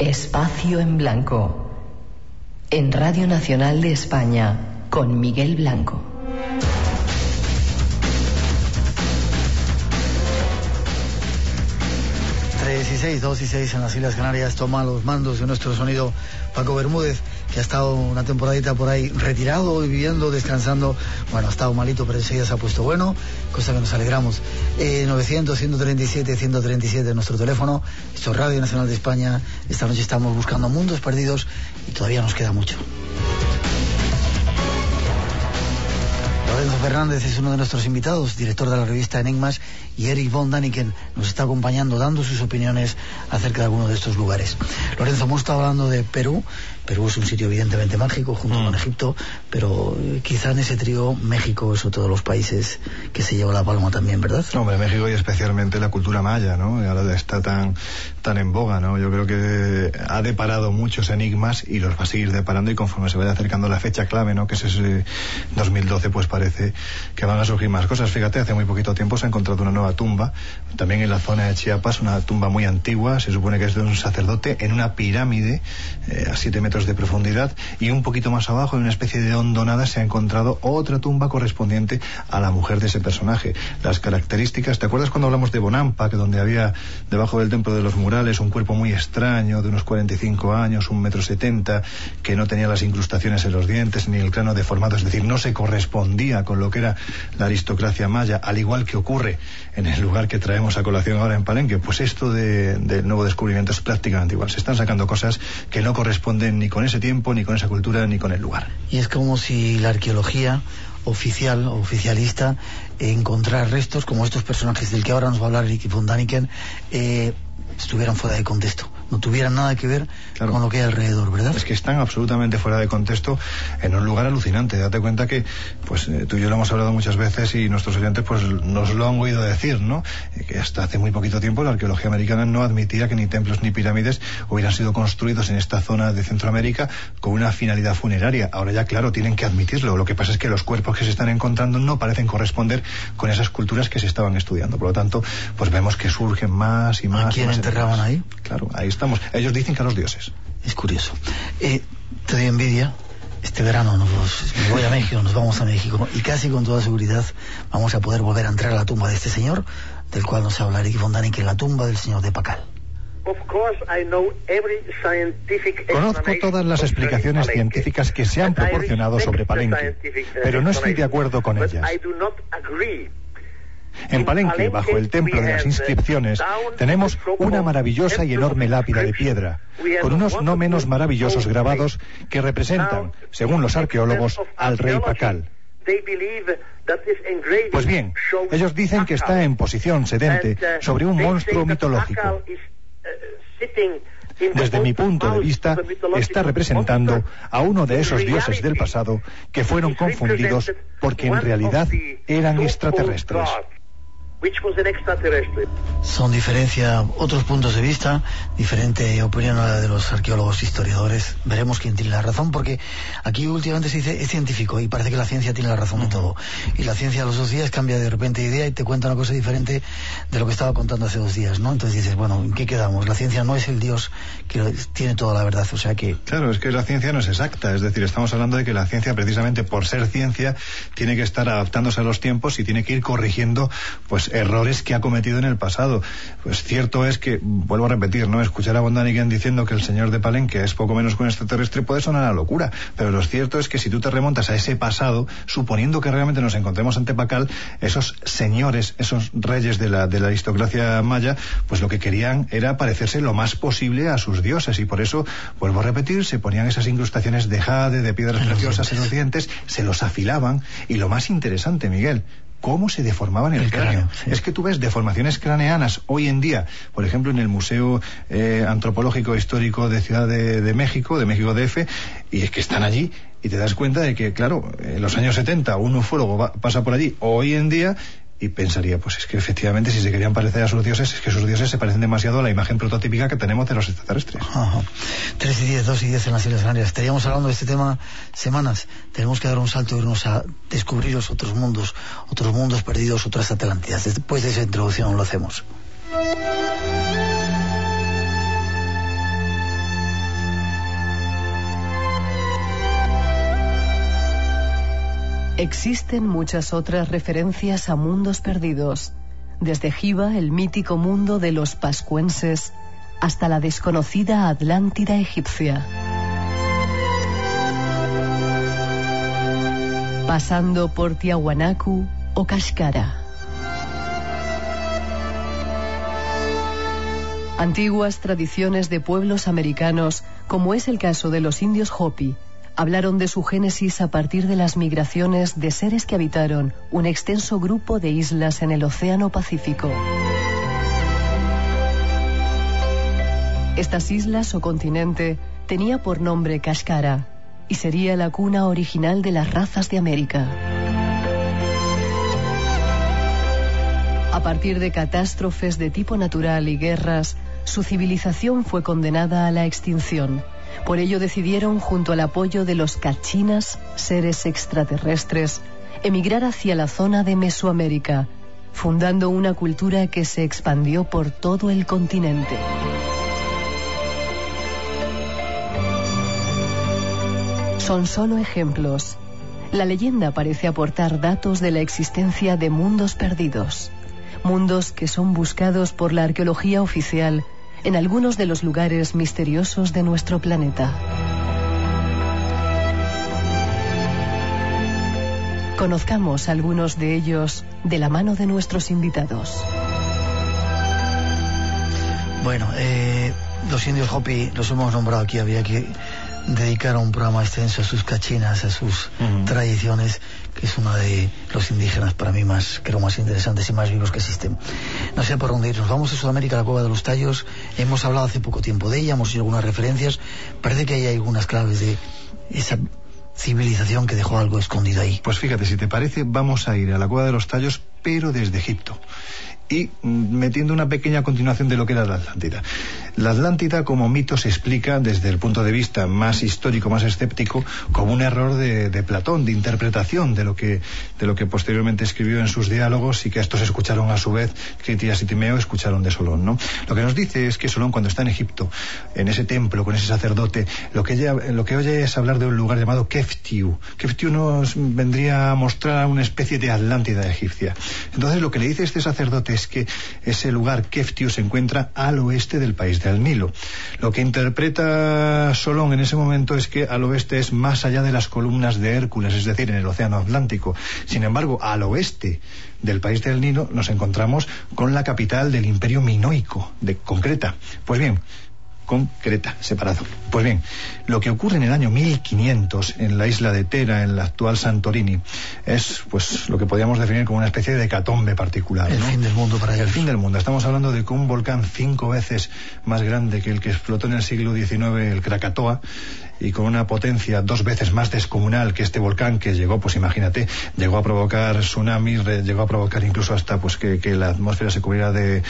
Espacio en Blanco. En Radio Nacional de España, con Miguel Blanco. 3 y 6, 2 y 6 en las Islas Canarias toma los mandos de nuestro sonido Paco Bermúdez, que ha estado una temporadita por ahí retirado, viviendo, descansando. Bueno, ha estado malito, pero enseguida se ha puesto bueno, cosa que nos alegramos. 900, 137, 137 nuestro teléfono. Esto es Radio Nacional de España. Esta noche estamos buscando mundos perdidos y todavía nos queda mucho. Lorenzo Fernández es uno de nuestros invitados, director de la revista Enigmas, y Eric von Daniken nos está acompañando dando sus opiniones acerca de algunos de estos lugares. Lorenzo, hemos estado hablando de Perú, Perú es un sitio evidentemente mágico junto con mm. Egipto, pero eh, quizá en ese trío México es otro de los países que se lleva la palma también, ¿verdad? hombre, México y especialmente la cultura maya, ¿no? Y ahora está tan, tan en boga, ¿no? Yo creo que ha deparado muchos enigmas y los va a seguir deparando y conforme se vaya acercando la fecha clave, ¿no? Que es ese 2012, pues parece que van a surgir más cosas. Fíjate, hace muy poquito tiempo se ha encontrado una nueva tumba, también en la zona de Chiapas, una tumba muy antigua, se supone que es de un sacerdote en una pirámide eh, a 7 metros de profundidad y un poquito más abajo, en una especie de hondonada, se ha encontrado otra tumba correspondiente a la mujer de ese personaje. Las características, ¿te acuerdas cuando hablamos de Bonampa, donde había debajo del templo de los murales un cuerpo muy extraño, de unos 45 años, un metro setenta, que no tenía las incrustaciones en los dientes ni el cráneo deformado, es decir, no se correspondía con lo que era la aristocracia maya, al igual que ocurre en el lugar que traemos a colación ahora en Palenque, pues esto de nuevo descubrimiento es prácticamente igual. Se están sacando cosas que no corresponden ni con ese tiempo, ni con esa cultura, ni con el lugar. Y es como si la arqueología oficial oficialista encontrar restos como estos personajes del que ahora nos va a hablar Ricky von Daniken eh, estuvieran fuera de contexto no tuvieran nada que ver con lo que hay alrededor, ¿verdad? Es que están absolutamente fuera de contexto en un lugar alucinante. Date cuenta que, pues eh, tú y yo lo hemos hablado muchas veces y nuestros oyentes pues nos lo han oído decir, ¿no? Eh, que hasta hace muy poquito tiempo la arqueología americana no admitía que ni templos ni pirámides hubieran sido construidos en esta zona de Centroamérica con una finalidad funeraria. Ahora ya, claro, tienen que admitirlo. Lo que pasa es que los cuerpos que se están encontrando no parecen corresponder con esas culturas que se estaban estudiando. Por lo tanto, pues vemos que surgen más y más. ¿A quién enterraban ahí? Claro, ahí está ellos dicen que a los dioses. Es curioso. Eh, te doy envidia. Este verano nos, me voy a México, nos vamos a México y casi con toda seguridad vamos a poder volver a entrar a la tumba de este señor, del cual nos habla Eric Fondani, que es la tumba del señor de Pacal. Conozco todas las explicaciones científicas que se han proporcionado sobre Palenque, pero no estoy de acuerdo con ellas. En Palenque, bajo el templo de las inscripciones, tenemos una maravillosa y enorme lápida de piedra, con unos no menos maravillosos grabados que representan, según los arqueólogos, al rey Pacal. Pues bien, ellos dicen que está en posición sedente sobre un monstruo mitológico. Desde mi punto de vista, está representando a uno de esos dioses del pasado que fueron confundidos porque en realidad eran extraterrestres. Son diferencia otros puntos de vista, diferente opinión a la de los arqueólogos historiadores. Veremos quién tiene la razón, porque aquí últimamente se dice es científico y parece que la ciencia tiene la razón de todo. Y la ciencia a los dos días cambia de repente de idea y te cuenta una cosa diferente de lo que estaba contando hace dos días, ¿no? Entonces dices, bueno, ¿en qué quedamos? La ciencia no es el Dios que tiene toda la verdad, o sea que... Claro, es que la ciencia no es exacta, es decir, estamos hablando de que la ciencia precisamente por ser ciencia tiene que estar adaptándose a los tiempos y tiene que ir corrigiendo pues errores que ha cometido en el pasado. Pues cierto es que, vuelvo a repetir, ¿no? Escuchar a Bondanigan diciendo que el señor de Palenque es poco menos que un extraterrestre puede sonar a locura, pero lo cierto es que si tú te remontas a ese pasado, suponiendo que realmente nos encontremos ante Pacal, esos señores, esos reyes de la, de la aristocracia maya, pues lo que querían era parecerse lo más posible a sus dioses y por eso, vuelvo a repetir, se ponían esas incrustaciones de jade, de piedras preciosas en los dientes, se los afilaban y lo más interesante, Miguel, cómo se deformaban el, cráneo. Es que tú ves deformaciones craneanas hoy en día, por ejemplo, en el Museo eh, Antropológico Histórico de Ciudad de, México, de México DF, y es que están allí y te das cuenta de que, claro, en los años 70 un ufólogo pasa por allí, hoy en día y pensaría, pues es que efectivamente si se querían parecer a sus dioses, es que sus dioses se parecen demasiado a la imagen prototípica que tenemos de los extraterrestres. Ajá. 3 y 10, 2 y 10 en las Islas Canarias. Estaríamos hablando de este tema semanas. Tenemos que dar un salto y irnos a descubrir otros mundos, otros mundos perdidos, otras Atlantidas. Después de esa introducción lo hacemos. Existen muchas otras referencias a mundos perdidos, desde Jiva, el mítico mundo de los pascuenses, hasta la desconocida Atlántida egipcia. Pasando por Tiahuanacu o Kashkara. Antiguas tradiciones de pueblos americanos, como es el caso de los indios Hopi, hablaron de su génesis a partir de las migraciones de seres que habitaron un extenso grupo de islas en el Océano Pacífico. Estas islas o continente tenía por nombre Kashkara y sería la cuna original de las razas de América. A partir de catástrofes de tipo natural y guerras, su civilización fue condenada a la extinción. Por ello decidieron, junto al apoyo de los cachinas, seres extraterrestres, emigrar hacia la zona de Mesoamérica, fundando una cultura que se expandió por todo el continente. Son solo ejemplos. La leyenda parece aportar datos de la existencia de mundos perdidos mundos que son buscados por la arqueología oficial en algunos de los lugares misteriosos de nuestro planeta. Conozcamos algunos de ellos de la mano de nuestros invitados. Bueno, eh, los indios Hopi los hemos nombrado aquí, había que dedicar un programa extenso a sus cachinas, a sus tradiciones es uno de los indígenas para mí más, creo, más interesantes y más vivos que existen. No sé por dónde ir. Nos vamos a Sudamérica, a la Cueva de los Tallos. Hemos hablado hace poco tiempo de ella, hemos hecho algunas referencias. Parece que hay algunas claves de esa civilización que dejó algo escondido ahí. Pues fíjate, si te parece, vamos a ir a la Cueva de los Tallos, pero desde Egipto y metiendo una pequeña continuación de lo que era la Atlántida. La Atlántida como mito se explica desde el punto de vista más histórico, más escéptico, como un error de, Platón, de interpretación de lo, que, de lo que posteriormente escribió en sus diálogos y que estos escucharon a su vez, Critias y Timeo escucharon de Solón. ¿no? Lo que nos dice es que Solón cuando está en Egipto, en ese templo con ese sacerdote, lo que, lo que oye es hablar de un lugar llamado Keftiu. Keftiu nos vendría a mostrar una especie de Atlántida egipcia. Entonces lo que le dice este sacerdote es que ese lugar, Keftiu, se encuentra al oeste del país del Nilo. Lo que interpreta Solón en ese momento es que al oeste es más allá de las columnas de Hércules, es decir, en el Océano Atlántico. Sin embargo, al oeste del país del Nilo nos encontramos con la capital del imperio minoico, de concreta. Pues bien, con Creta, separado. Pues bien, lo que ocurre en el año 1500 en la isla de Tera, en la actual Santorini, es pues lo que podríamos definir como una especie de hecatombe particular. El fin del mundo para ellos. El fin del mundo. Estamos hablando de que un volcán cinco veces más grande que el que explotó en el siglo XIX, el Krakatoa, y con una potencia dos veces más descomunal que este volcán que llegó, pues imagínate, llegó a provocar tsunamis, llegó a provocar incluso hasta pues que, la atmósfera se cubriera de,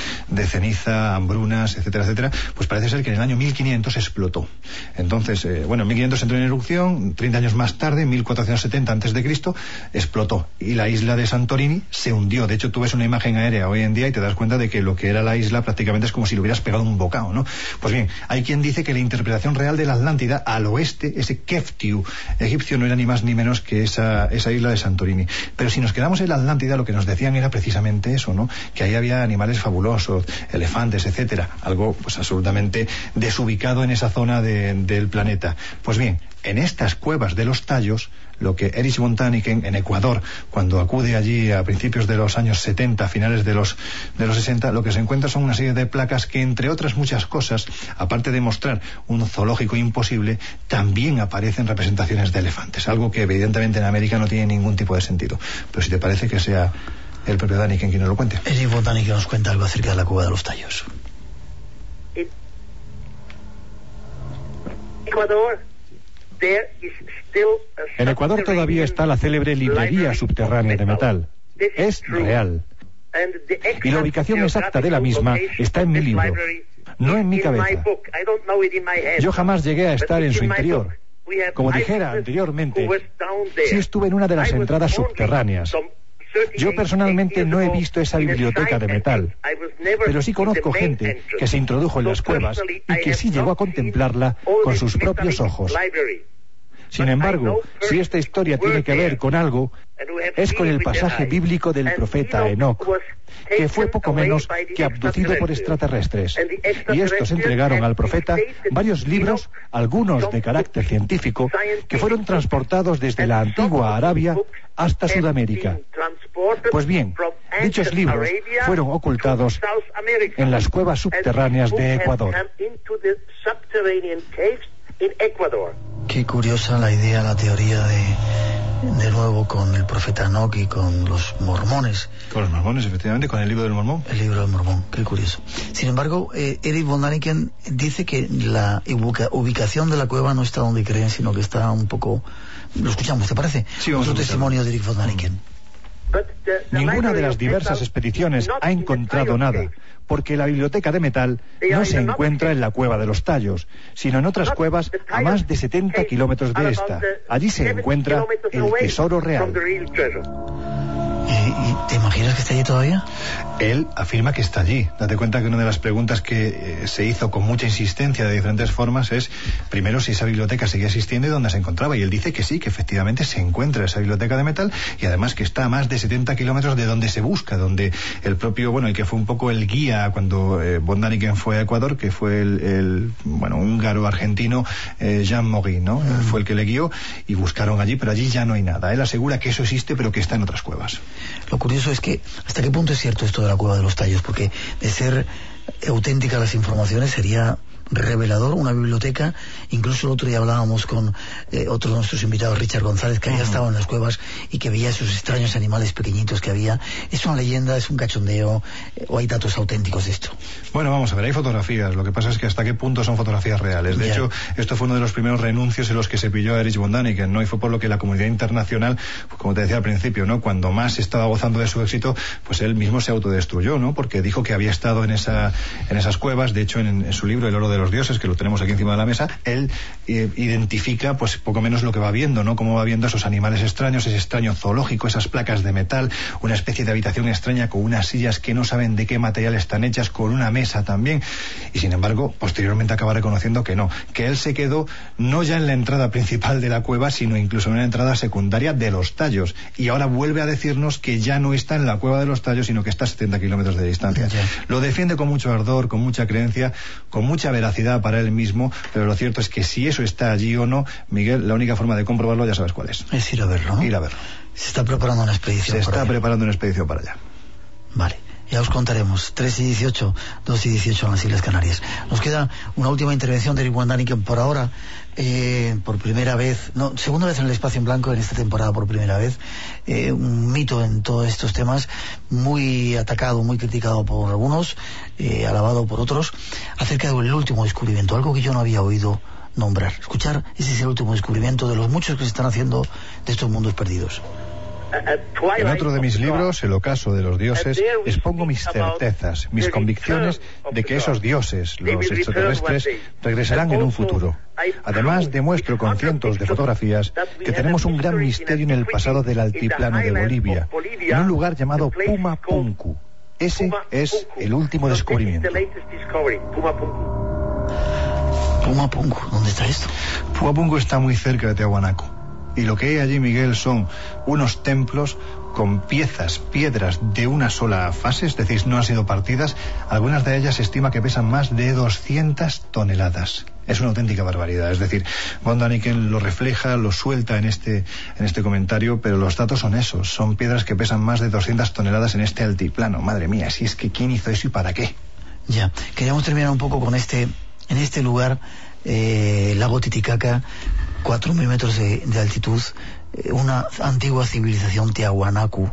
ceniza, hambrunas, etcétera, etcétera, pues parece ser que en el año 1500 explotó. Entonces, eh, bueno, en 1500 entró en erupción, 30 años más tarde, 1470 antes de Cristo, explotó y la isla de Santorini se hundió. De hecho, tú ves una imagen aérea hoy en día y te das cuenta de que lo que era la isla prácticamente es como si le hubieras pegado un bocado, ¿no? Pues bien, hay quien dice que la interpretación real de la Atlántida al oeste ese Keftiu egipcio, no era ni más ni menos que esa, esa isla de Santorini. Pero si nos quedamos en la Atlántida, lo que nos decían era precisamente eso, ¿no? Que ahí había animales fabulosos, elefantes, etcétera, algo pues absolutamente desubicado en esa zona del planeta. Pues bien, en estas cuevas de los tallos, lo que Erich von Däniken en Ecuador, cuando acude allí a principios de los años 70, finales de los, de los 60, lo que se encuentra son una serie de placas que, entre otras muchas cosas, aparte de mostrar un zoológico imposible, también aparecen representaciones de elefantes, algo que evidentemente en América no tiene ningún tipo de sentido. Pero si te parece que sea el propio Däniken quien nos lo cuente. Erich von Däniken nos cuenta algo acerca de la cueva de los tallos. Ecuador en Ecuador todavía está la célebre librería subterránea de metal. Es real. Y la ubicación exacta de la misma está en mi libro, no en mi cabeza. Yo jamás llegué a estar en su interior. Como dijera anteriormente, sí estuve en una de las entradas subterráneas. Yo personalmente no he visto esa biblioteca de metal, pero sí conozco gente que se introdujo en las cuevas y que sí llegó a contemplarla con sus propios ojos. Sin embargo, si esta historia tiene que ver con algo, es con el pasaje bíblico del profeta Enoch, que fue poco menos que abducido por extraterrestres. Y estos entregaron al profeta varios libros, algunos de carácter científico, que fueron transportados desde la antigua Arabia hasta Sudamérica. Pues bien, dichos libros fueron ocultados en las cuevas subterráneas de Ecuador. In Ecuador. Qué curiosa la idea, la teoría de, de nuevo con el profeta Enoch y con los mormones. Con los mormones, efectivamente, con el libro del mormón. El libro del mormón, qué curioso. Sin embargo, eh, Eric von Daniken dice que la ubicación de la cueva no está donde creen, sino que está un poco... Lo escuchamos, ¿te parece? Sí, vamos Otro testimonio de Eric von Daniken. Ninguna de las diversas expediciones ha encontrado nada, porque la biblioteca de metal no se encuentra en la cueva de los tallos, sino en otras cuevas a más de 70 kilómetros de esta. Allí se encuentra el tesoro real. ¿Y, te imaginas que está allí todavía? Él afirma que está allí. Date cuenta que una de las preguntas que eh, se hizo con mucha insistencia de diferentes formas es, primero, si esa biblioteca seguía existiendo y dónde se encontraba. Y él dice que sí, que efectivamente se encuentra esa biblioteca de metal y además que está a más de 70 kilómetros de donde se busca, donde el propio, bueno, el que fue un poco el guía cuando eh, Bondaniken fue a Ecuador, que fue el, bueno, húngaro argentino eh, Jean Mogui, ¿no? Mm. Fue el que le guió y buscaron allí, pero allí ya no hay nada. Él asegura que eso existe, pero que está en otras cuevas. Lo curioso es que, ¿hasta qué punto es cierto esto de la cueva de los tallos? Porque de ser auténticas las informaciones sería revelador, una biblioteca. Incluso el otro día hablábamos con eh, otro de nuestros invitados, Richard González, que había estado en las cuevas y que veía esos extraños animales pequeñitos que había. ¿Es una leyenda, es un cachondeo eh, o hay datos auténticos de esto? Bueno, vamos a ver, hay fotografías. Lo que pasa es que hasta qué punto son fotografías reales. De hecho, esto fue uno de los primeros renuncios en los que se pilló a Erich von Daniken, ¿no? Y fue por lo que la comunidad internacional, como te decía al principio, ¿no? Cuando más estaba gozando de su éxito, pues él mismo se autodestruyó, ¿no? Porque dijo que había estado en, esa, en esas cuevas. De hecho, en, en su libro El oro de los dioses, que lo tenemos aquí encima de la mesa, él eh, identifica pues poco menos lo que va viendo, ¿no? Cómo va viendo esos animales extraños, ese extraño zoológico, esas placas de metal, una especie de habitación extraña con unas sillas que no saben de qué material están hechas, con una mesa también. Y sin embargo, posteriormente acaba reconociendo que no, que él se quedó no ya en la entrada principal de la cueva, sino incluso en una entrada secundaria de los tallos. Y ahora vuelve a decirnos que ya no está en la cueva de los tallos, sino que está a 70 kilómetros de distancia. Lo defiende con mucho ardor, con mucha creencia, con mucha veracidad para él mismo, pero lo cierto es que si eso está allí o no, Miguel, la única forma de comprobarlo ya sabes cuál es. Es ir a verlo, ¿no? Ir a verlo. Se está preparando una expedición. Se está preparando una expedición para allá. Vale. Ya os contaremos. 3 y 18, 2 y 18 en las Islas Canarias. Nos queda una última intervención de que por ahora, eh, por primera vez, no, segunda vez en el espacio en blanco en esta temporada por primera vez, eh, un mito en todos estos temas, muy atacado, muy criticado por algunos, eh, alabado por otros, acerca del último descubrimiento, algo que yo no había oído nombrar. Escuchar, ese es el último descubrimiento de los muchos que se están haciendo de estos mundos perdidos. En otro de mis libros, El ocaso de los dioses, expongo mis certezas, mis convicciones de que esos dioses, los extraterrestres, regresarán en un futuro. Además, demuestro con cientos de fotografías que tenemos un gran misterio en el pasado del altiplano de Bolivia, en un lugar llamado Puma Punku. Ese es el último descubrimiento. Puma Punku, ¿dónde está esto? Puma Punku está muy cerca de Tiahuanaco. Y lo que hay allí, Miguel, son unos templos con piezas, piedras de una sola fase, es decir, no han sido partidas. Algunas de ellas se estima que pesan más de 200 toneladas. Es una auténtica barbaridad. Es decir, Von lo refleja, lo suelta en este, en este comentario, pero los datos son esos. Son piedras que pesan más de 200 toneladas en este altiplano. Madre mía, si es que quién hizo eso y para qué. Ya, queríamos terminar un poco con este, en este lugar, eh, lago Titicaca, 4.000 metros de, altitud, eh, una antigua civilización Tiahuanacu,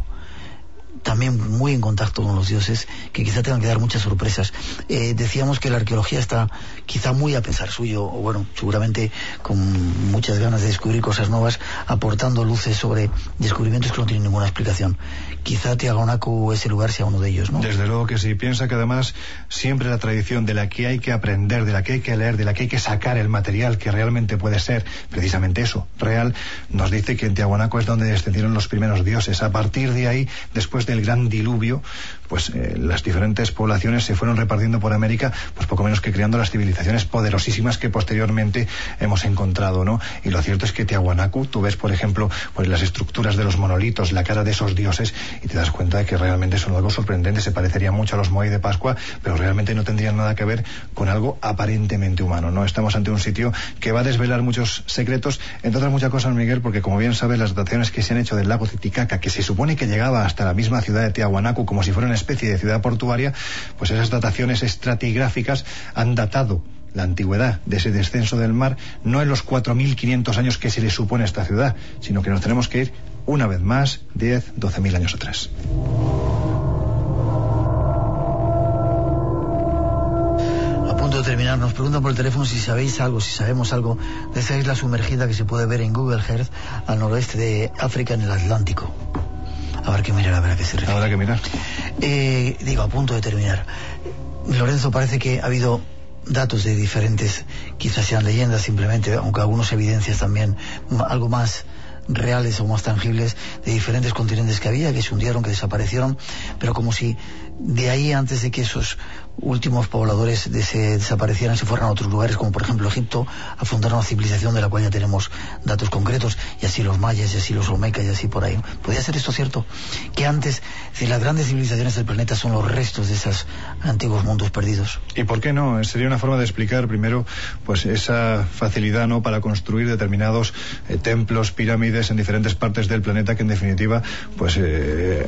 también muy en contacto con los dioses, que quizá tengan que dar muchas sorpresas. Eh, decíamos que la arqueología está quizá muy a pesar suyo, o bueno, seguramente con muchas ganas de descubrir cosas nuevas, aportando luces sobre descubrimientos que no tienen ninguna explicación. Quizá Tiahuanacu, ese lugar, sea uno de ellos, ¿no? Desde luego que sí. Piensa que además siempre la tradición de la que hay que aprender, de la que hay que leer, de la que hay que sacar el material que realmente puede ser precisamente eso, real, nos dice que en Tiahuanaco es donde descendieron los primeros dioses. A partir de ahí, después del gran diluvio, pues eh, las diferentes poblaciones se fueron repartiendo por América, pues poco menos que creando las civilizaciones poderosísimas que posteriormente hemos encontrado, ¿no? Y lo cierto es que Tiahuanacu, tú ves, por ejemplo, pues las estructuras de los monolitos, la cara de esos dioses, y te das cuenta de que realmente son algo sorprendente, se parecería mucho a los Moai de Pascua, pero realmente no tendrían nada que ver con algo aparentemente humano, ¿no? Estamos ante un sitio que va a desvelar muchos secretos, entre otras muchas cosas, Miguel, porque como bien sabes, las dataciones que se han hecho del lago Titicaca, que se supone que llegaba hasta la misma ciudad de Tiahuanacu como si fuera una especie de ciudad portuaria, pues esas dataciones estratigráficas han datado la antigüedad de ese descenso del mar no en los 4.500 años que se le supone a esta ciudad, sino que nos tenemos que ir una vez más 10, 12.000 años atrás. A punto de terminar, nos preguntan por el teléfono si sabéis algo, si sabemos algo de esa isla sumergida que se puede ver en Google Earth al noroeste de África en el Atlántico. Habrá que mirar a ver a qué se refiere. Habrá que mirar. Eh, digo, a punto de terminar. Lorenzo, parece que ha habido datos de diferentes, quizás sean leyendas simplemente, aunque algunos evidencias también, algo más reales o más tangibles de diferentes continentes que había, que se hundieron, que desaparecieron, pero como si de ahí antes de que esos últimos pobladores se desaparecieran se fueran a otros lugares, como por ejemplo Egipto, a fundar una civilización de la cual ya tenemos datos concretos, y así los mayas, y así los olmecas, y así por ahí. ¿Podría ser esto cierto? Que antes, si las grandes civilizaciones del planeta son los restos de esos antiguos mundos perdidos. ¿Y por qué no? Sería una forma de explicar primero pues esa facilidad no para construir determinados eh, templos, pirámides en diferentes partes del planeta que en definitiva pues eh,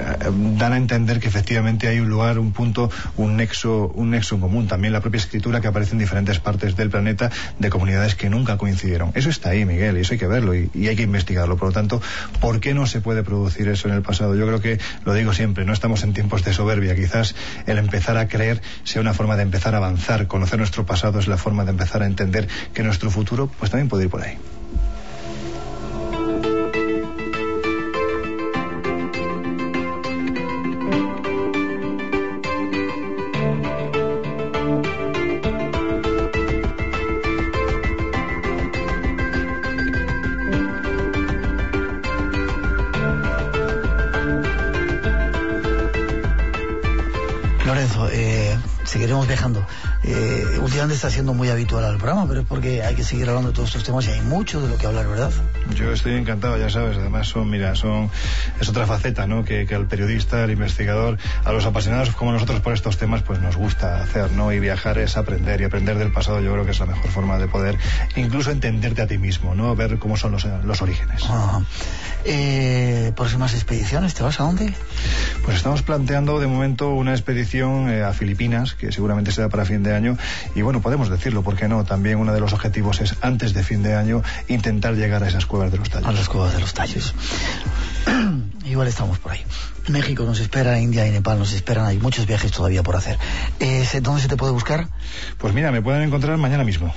dan a entender que efectivamente hay un lugar, un punto, un nexo un nexo común, también la propia escritura que aparece en diferentes partes del planeta de comunidades que nunca coincidieron. Eso está ahí, Miguel, y eso hay que verlo y, y hay que investigarlo. Por lo tanto, ¿por qué no se puede producir eso en el pasado? Yo creo que, lo digo siempre, no estamos en tiempos de soberbia. Quizás el empezar a creer sea una forma de empezar a avanzar. Conocer nuestro pasado es la forma de empezar a entender que nuestro futuro pues también puede ir por ahí. Viajando. Eh, últimamente está siendo muy habitual al programa, pero es porque hay que seguir hablando de todos estos temas y hay mucho de lo que hablar, ¿verdad? Yo estoy encantado, ya sabes. Además son, mira, son es otra faceta, ¿no? Que, que al periodista, al investigador, a los apasionados como nosotros por estos temas, pues nos gusta hacer, ¿no? Y viajar es aprender y aprender del pasado. Yo creo que es la mejor forma de poder, incluso entenderte a ti mismo, ¿no? Ver cómo son los, los orígenes. Ajá. Eh, próximas expediciones, ¿te vas a dónde? Pues estamos planteando de momento una expedición eh, a Filipinas, que seguramente será para fin de año. Y bueno, podemos decirlo, ¿por qué no? También uno de los objetivos es, antes de fin de año, intentar llegar a esas cuevas de los tallos. A las cuevas de los tallos. Igual estamos por ahí. México nos espera, India y Nepal nos esperan, hay muchos viajes todavía por hacer. Eh, ¿Dónde se te puede buscar? Pues mira, me pueden encontrar mañana mismo.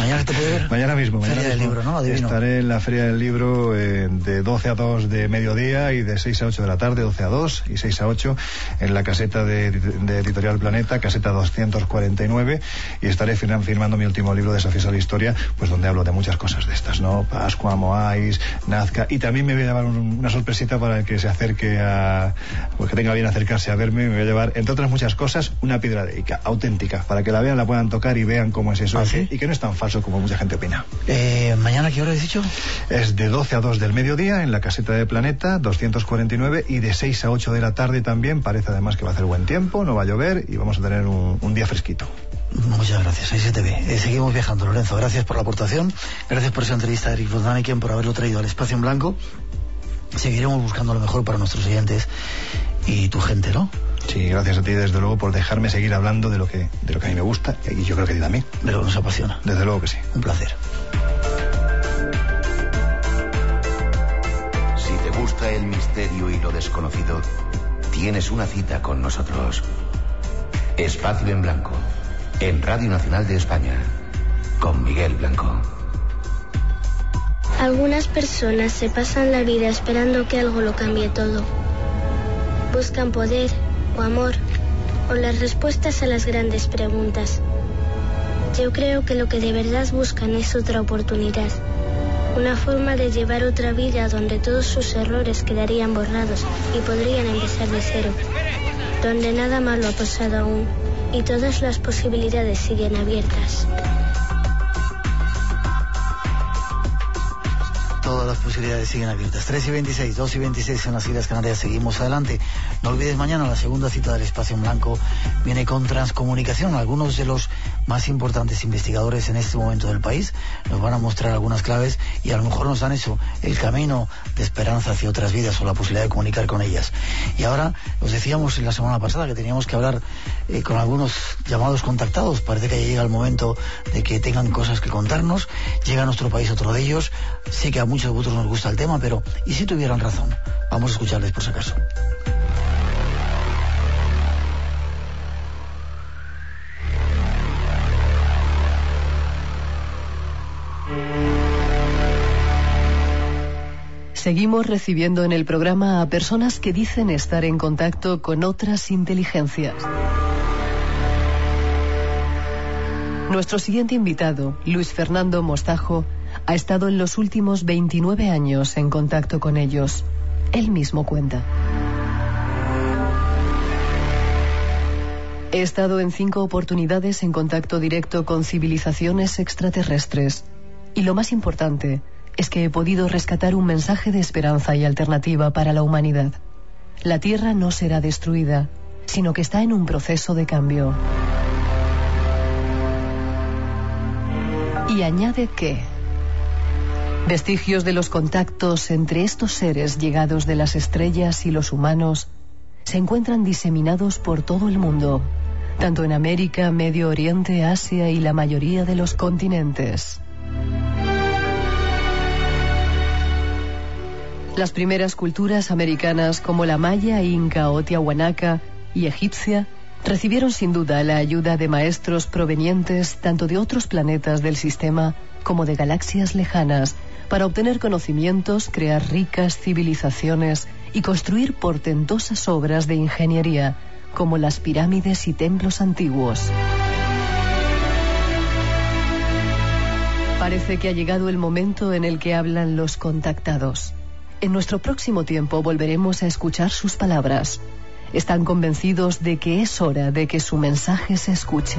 ¿Mañana se te puede ver? mañana mismo. Mañana Feria mismo. del libro, ¿no? Adivino. Estaré en la Feria del Libro eh, de 12 a 2 de mediodía y de 6 a 8 de la tarde, 12 a 2 y 6 a 8 en la caseta de, de Editorial Planeta, caseta 249 y estaré firma- firmando mi último libro, Desafíos a la Historia, pues donde hablo de muchas cosas de estas, ¿no? Pascua, Moais, Nazca y también me voy a llevar un- una sorpresita para el que se acerque a... pues que tenga bien acercarse a verme, me voy a llevar, entre otras muchas cosas, una piedra de Ica, auténtica, para que la vean, la puedan tocar y vean cómo es eso ¿Ah, y, sí? que, y que no es tan falso como mucha gente opina. Eh, ¿Mañana qué hora has dicho? Es de 12 a 2 del mediodía en la caseta de Planeta, 249, y de 6 a 8 de la tarde también. Parece además que va a hacer buen tiempo, no va a llover y vamos a tener un, un día fresquito. Muchas gracias, ahí se te ve. Eh, seguimos viajando, Lorenzo. Gracias por la aportación. Gracias por esa entrevista a Eric Vodaniken, por haberlo traído al espacio en blanco. Seguiremos buscando lo mejor para nuestros oyentes y tu gente, ¿no? Sí, gracias a ti desde luego por dejarme seguir hablando de lo que, de lo que a mí me gusta y yo creo que a ti también. De lo que nos apasiona. Desde luego que sí. Un placer. Si te gusta el misterio y lo desconocido, tienes una cita con nosotros. Espacio en Blanco, en Radio Nacional de España, con Miguel Blanco. Algunas personas se pasan la vida esperando que algo lo cambie todo. Buscan poder o amor o las respuestas a las grandes preguntas. Yo creo que lo que de verdad buscan es otra oportunidad. Una forma de llevar otra vida donde todos sus errores quedarían borrados y podrían empezar de cero. Donde nada malo ha pasado aún y todas las posibilidades siguen abiertas. Todas las posibilidades siguen abiertas. 3 y 26, 2 y 26 en las Islas Canarias. Seguimos adelante. No olvides mañana la segunda cita del Espacio en Blanco viene con Transcomunicación. Algunos de los más importantes investigadores en este momento del país nos van a mostrar algunas claves y a lo mejor nos dan eso, el camino de esperanza hacia otras vidas o la posibilidad de comunicar con ellas. Y ahora, os decíamos en la semana pasada que teníamos que hablar eh, con algunos llamados contactados. Parece que ya llega el momento de que tengan cosas que contarnos. Llega a nuestro país otro de ellos. Sé que a muchos de vosotros nos gusta el tema, pero ¿y si tuvieran razón? Vamos a escucharles por si acaso. Seguimos recibiendo en el programa a personas que dicen estar en contacto con otras inteligencias. Nuestro siguiente invitado, Luis Fernando Mostajo, ha estado en los últimos 29 años en contacto con ellos. Él mismo cuenta. He estado en cinco oportunidades en contacto directo con civilizaciones extraterrestres. Y lo más importante es que he podido rescatar un mensaje de esperanza y alternativa para la humanidad. La Tierra no será destruida, sino que está en un proceso de cambio. Y añade que vestigios de los contactos entre estos seres llegados de las estrellas y los humanos se encuentran diseminados por todo el mundo, tanto en América, Medio Oriente, Asia y la mayoría de los continentes. Las primeras culturas americanas como la maya, inca o tiahuanaca y egipcia recibieron sin duda la ayuda de maestros provenientes tanto de otros planetas del sistema como de galaxias lejanas para obtener conocimientos, crear ricas civilizaciones y construir portentosas obras de ingeniería como las pirámides y templos antiguos. Parece que ha llegado el momento en el que hablan los contactados. En nuestro próximo tiempo volveremos a escuchar sus palabras. Están convencidos de que es hora de que su mensaje se escuche.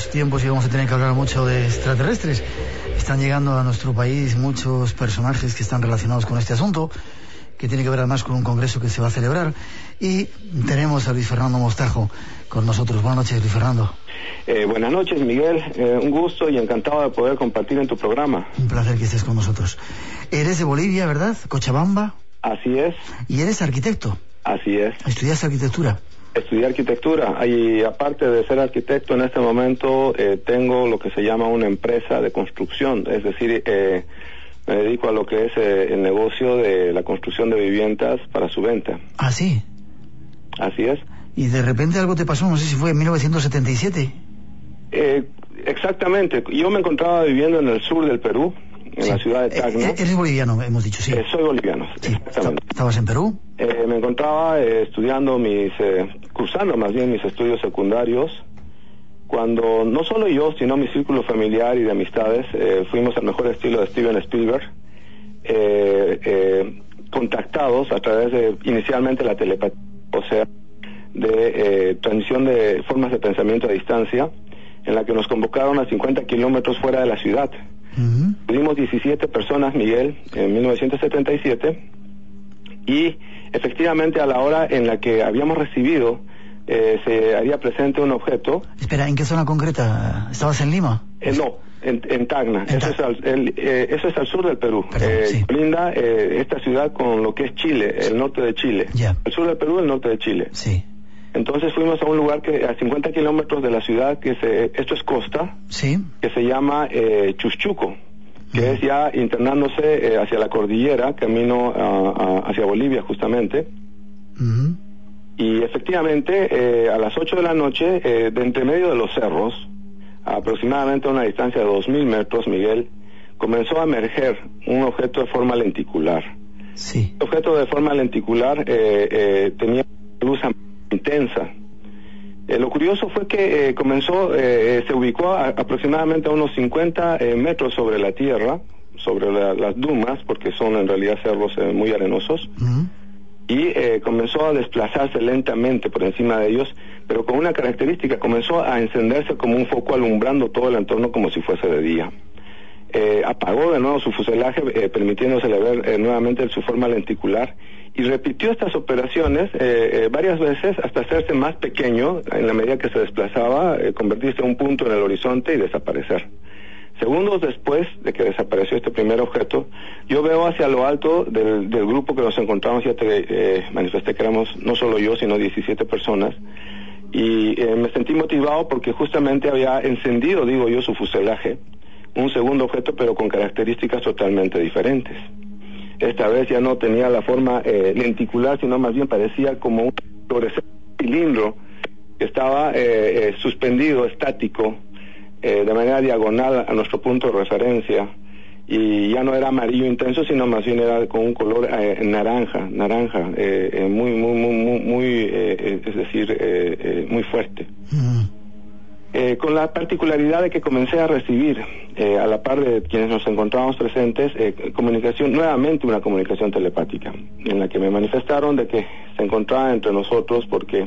Estos tiempos vamos a tener que hablar mucho de extraterrestres. Están llegando a nuestro país muchos personajes que están relacionados con este asunto, que tiene que ver además con un congreso que se va a celebrar. Y tenemos a Luis Fernando Mostajo con nosotros. Buenas noches, Luis Fernando. Eh, buenas noches, Miguel. Eh, un gusto y encantado de poder compartir en tu programa. Un placer que estés con nosotros. Eres de Bolivia, ¿verdad? Cochabamba. Así es. Y eres arquitecto. Así es. ¿Estudias arquitectura? Estudié arquitectura y aparte de ser arquitecto en este momento eh, tengo lo que se llama una empresa de construcción, es decir, eh, me dedico a lo que es eh, el negocio de la construcción de viviendas para su venta. ¿Ah, sí? Así es. ¿Y de repente algo te pasó? No sé si fue en 1977. exactamente. Yo me encontraba viviendo en el sur del Perú, en la ciudad de Tacna. Eh, eres boliviano, hemos dicho, sí. Eh, soy boliviano, exactamente. ¿Estabas en Perú? Eh, me encontraba estudiando mis, cursando más bien mis estudios secundarios, cuando no solo yo, sino mi círculo familiar y de amistades, fuimos al mejor estilo de Steven Spielberg, contactados a través de inicialmente la telepatía, o sea, de transmisión de formas de pensamiento a distancia, en la que nos convocaron a 50 kilómetros fuera de la ciudad Tuvimos 17 personas, Miguel, en 1977, y efectivamente a la hora en la que habíamos recibido eh, se haría presente un objeto. Espera, ¿en qué zona concreta? ¿Estabas en Lima? Eh, no, en, Tacna. eso, es al, eh, eso, es al, sur del Perú. Brinda esta ciudad con lo que es Chile, el norte de Chile. El sur del Perú, el norte de Chile. Sí. Entonces fuimos a un lugar que a 50 kilómetros de la ciudad, que se, esto es costa, sí. que se llama eh, Chuchuco, que es ya internándose eh, hacia la cordillera, camino hacia Bolivia justamente. Y efectivamente, eh, a las 8 de la noche, eh, de entre medio de los cerros, aproximadamente a una distancia de 2.000 metros, Miguel, comenzó a emerger un objeto de forma lenticular. Sí. El objeto de forma lenticular tenía luz intensa. lo curioso fue que comenzó, se ubicó aproximadamente a unos 50 metros sobre la Tierra, sobre las dumas, porque son en realidad cerros muy arenosos y eh, comenzó a desplazarse lentamente por encima de ellos, pero con una característica, comenzó a encenderse como un foco alumbrando todo el entorno como si fuese de día. Eh, apagó de nuevo su fuselaje, eh, permitiéndosele ver nuevamente su forma lenticular, y repitió estas operaciones varias veces hasta hacerse más pequeño en la medida que se desplazaba, convertirse en un punto en el horizonte y desaparecer. Segundos después de que desapareció este primer objeto, yo veo hacia lo alto del, grupo que nos encontramos, ya te eh, manifesté que éramos no solo yo, sino 17 personas, y eh, me sentí motivado porque justamente había encendido, digo yo, su fuselaje, un segundo objeto, pero con características totalmente diferentes. Esta vez ya no tenía la forma eh, lenticular, sino más bien parecía como un cilindro que estaba suspendido, estático, eh, de manera diagonal a nuestro punto de referencia y ya no era amarillo intenso sino más bien era con un color eh, naranja naranja eh, muy muy muy muy, es decir muy fuerte mm. Con la particularidad de que comencé a recibir a la par de quienes nos encontrábamos presentes comunicación nuevamente una comunicación telepática en la que me manifestaron de que se encontraba entre nosotros porque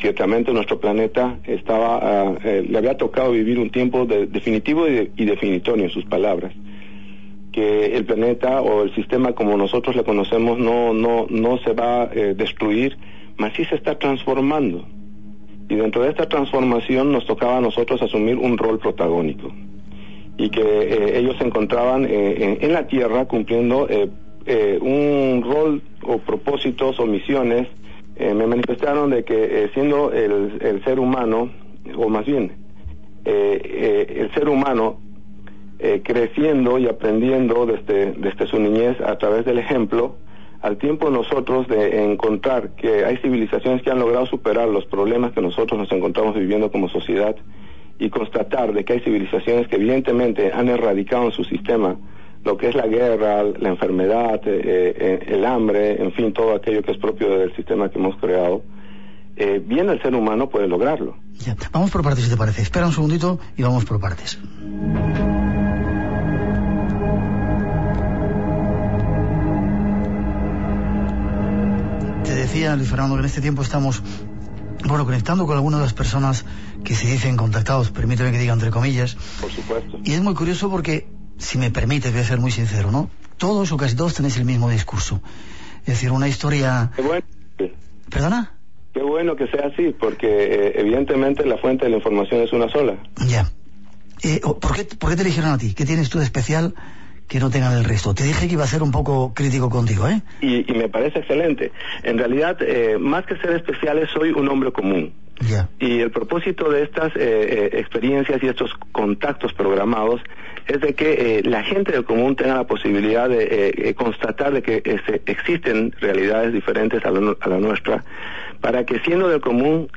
ciertamente nuestro planeta estaba, eh, le había tocado vivir un tiempo definitivo y, definitorio en sus palabras que el planeta o el sistema como nosotros le conocemos no, no, no se va a eh, destruir, mas sí se está transformando. Y dentro de esta transformación nos tocaba a nosotros asumir un rol protagónico. Y que eh, ellos se encontraban en, la Tierra cumpliendo un rol o propósitos o misiones eh, me manifestaron de que eh, siendo el, ser humano, o más bien, eh, el ser humano creciendo y aprendiendo desde, desde su niñez a través del ejemplo, al tiempo nosotros de encontrar que hay civilizaciones que han logrado superar los problemas que nosotros nos encontramos viviendo como sociedad y constatar de que hay civilizaciones que evidentemente han erradicado en su sistema lo que es la guerra, la enfermedad, eh, eh, el hambre, en fin, todo aquello que es propio del sistema que hemos creado, eh, bien el ser humano puede lograrlo. Vamos por partes, si te parece. Espera un segundito y vamos por partes. Decía, Luis Fernando, que en este tiempo estamos bueno, conectando con algunas de las personas que se dicen contactados, permíteme que diga entre comillas. Por supuesto. Y es muy curioso porque si me permite, voy a ser muy sincero, ¿no? Todos o casi todos tenéis el mismo discurso. Es decir, una historia... Qué bueno. ¿Perdona? Qué bueno que sea así, porque eh, evidentemente la fuente de la información es una sola. Ya. Eh, ¿por, qué, ¿Por qué te eligieron a ti? ¿Qué tienes tú de especial que no tengan el resto. Te dije que iba a ser un poco crítico contigo, ¿eh? Y, me parece excelente. En realidad, eh, más que ser especiales, soy un hombre común. Ya. Y el propósito de estas experiencias y estos contactos programados es de que eh, la gente del común tenga la posibilidad de eh, eh, constatar de que este, existen realidades diferentes a, la nuestra, para que siendo del común,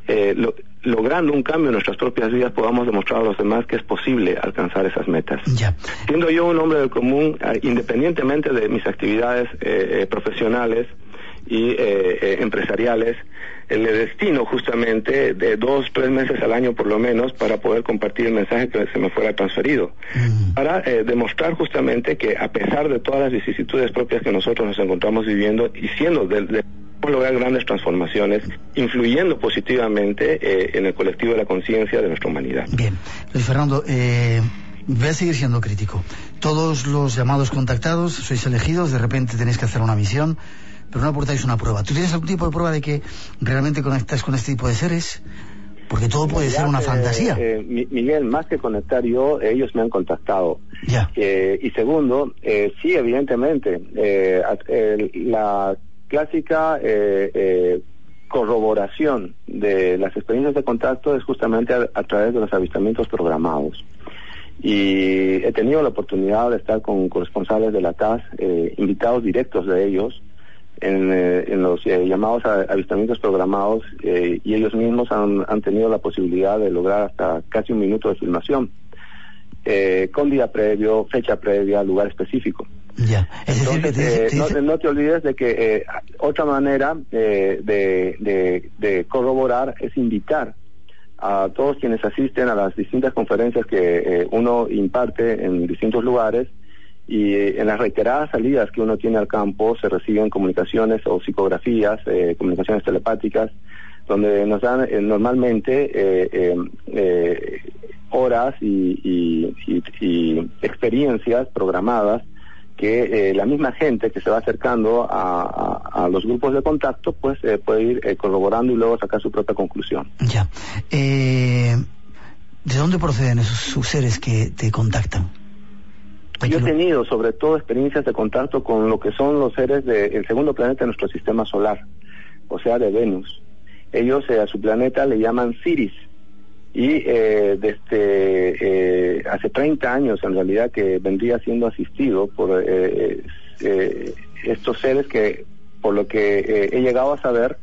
logrando un cambio en nuestras propias vidas, podamos demostrar a los demás que es posible alcanzar esas metas. Siendo yo un hombre del común, independientemente de mis actividades profesionales y empresariales, el destino justamente de dos, tres meses al año por lo menos para poder compartir el mensaje que se me fuera transferido. Mm. Para eh, demostrar justamente que a pesar de todas las vicisitudes propias que nosotros nos encontramos viviendo y siendo de, lograr grandes transformaciones, influyendo positivamente eh, en el colectivo de la conciencia de nuestra humanidad. Bien, Luis Fernando, eh, voy a seguir siendo crítico. Todos los llamados contactados, sois elegidos, de repente tenéis que hacer una misión pero no aportáis una prueba. ¿Tú tienes algún tipo de prueba de que realmente conectas con este tipo de seres? Porque todo puede ser una fantasía. Eh, Miguel, más que conectar yo, ellos me han contactado. Ya. Eh, y segundo, eh, sí, evidentemente, la clásica corroboración de las experiencias de contacto es justamente a, través de los avistamientos programados. Y he tenido la oportunidad de estar con corresponsales de la TAS, invitados directos de ellos, en, eh, los eh, llamados avistamientos programados eh, y ellos mismos han, han, tenido la posibilidad de lograr hasta casi un minuto de filmación, con día previo, fecha previa, lugar específico. Ya. Entonces, no, te olvides de que otra manera de, de, corroborar es invitar a todos quienes asisten a las distintas conferencias que uno imparte en distintos lugares y en las reiteradas salidas que uno tiene al campo se reciben comunicaciones o psicografías, comunicaciones telepáticas, donde nos dan normalmente eh, horas y, experiencias programadas que eh, la misma gente que se va acercando a, los grupos de contacto pues eh, puede ir eh, corroborando y luego sacar su propia conclusión. Ya. ¿De dónde proceden esos seres que te contactan? Yo he tenido sobre todo experiencias de contacto con lo que son los seres del segundo planeta de nuestro sistema solar, o sea, de Venus. Ellos a su planeta le llaman Ciris y eh, desde eh, hace 30 años en realidad que vendría siendo asistido por eh, eh, estos seres que por lo que he llegado a saber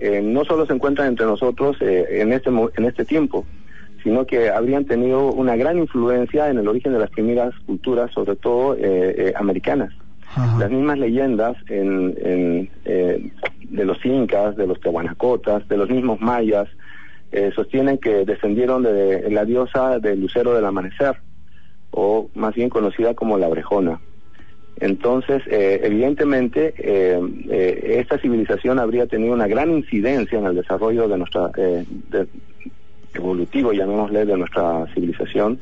no solo se encuentran entre nosotros en este en este tiempo sino que habrían tenido una gran influencia en el origen de las primeras culturas sobre todo americanas. Las mismas leyendas en, en de los incas de los tehuanacotas de los mismos mayas eh, sostienen que descendieron de la diosa del lucero del amanecer, o más bien conocida como la Brejona. Entonces, eh, evidentemente, eh, esta civilización habría tenido una gran incidencia en el desarrollo de nuestra evolutivo, llamémosle, de nuestra civilización,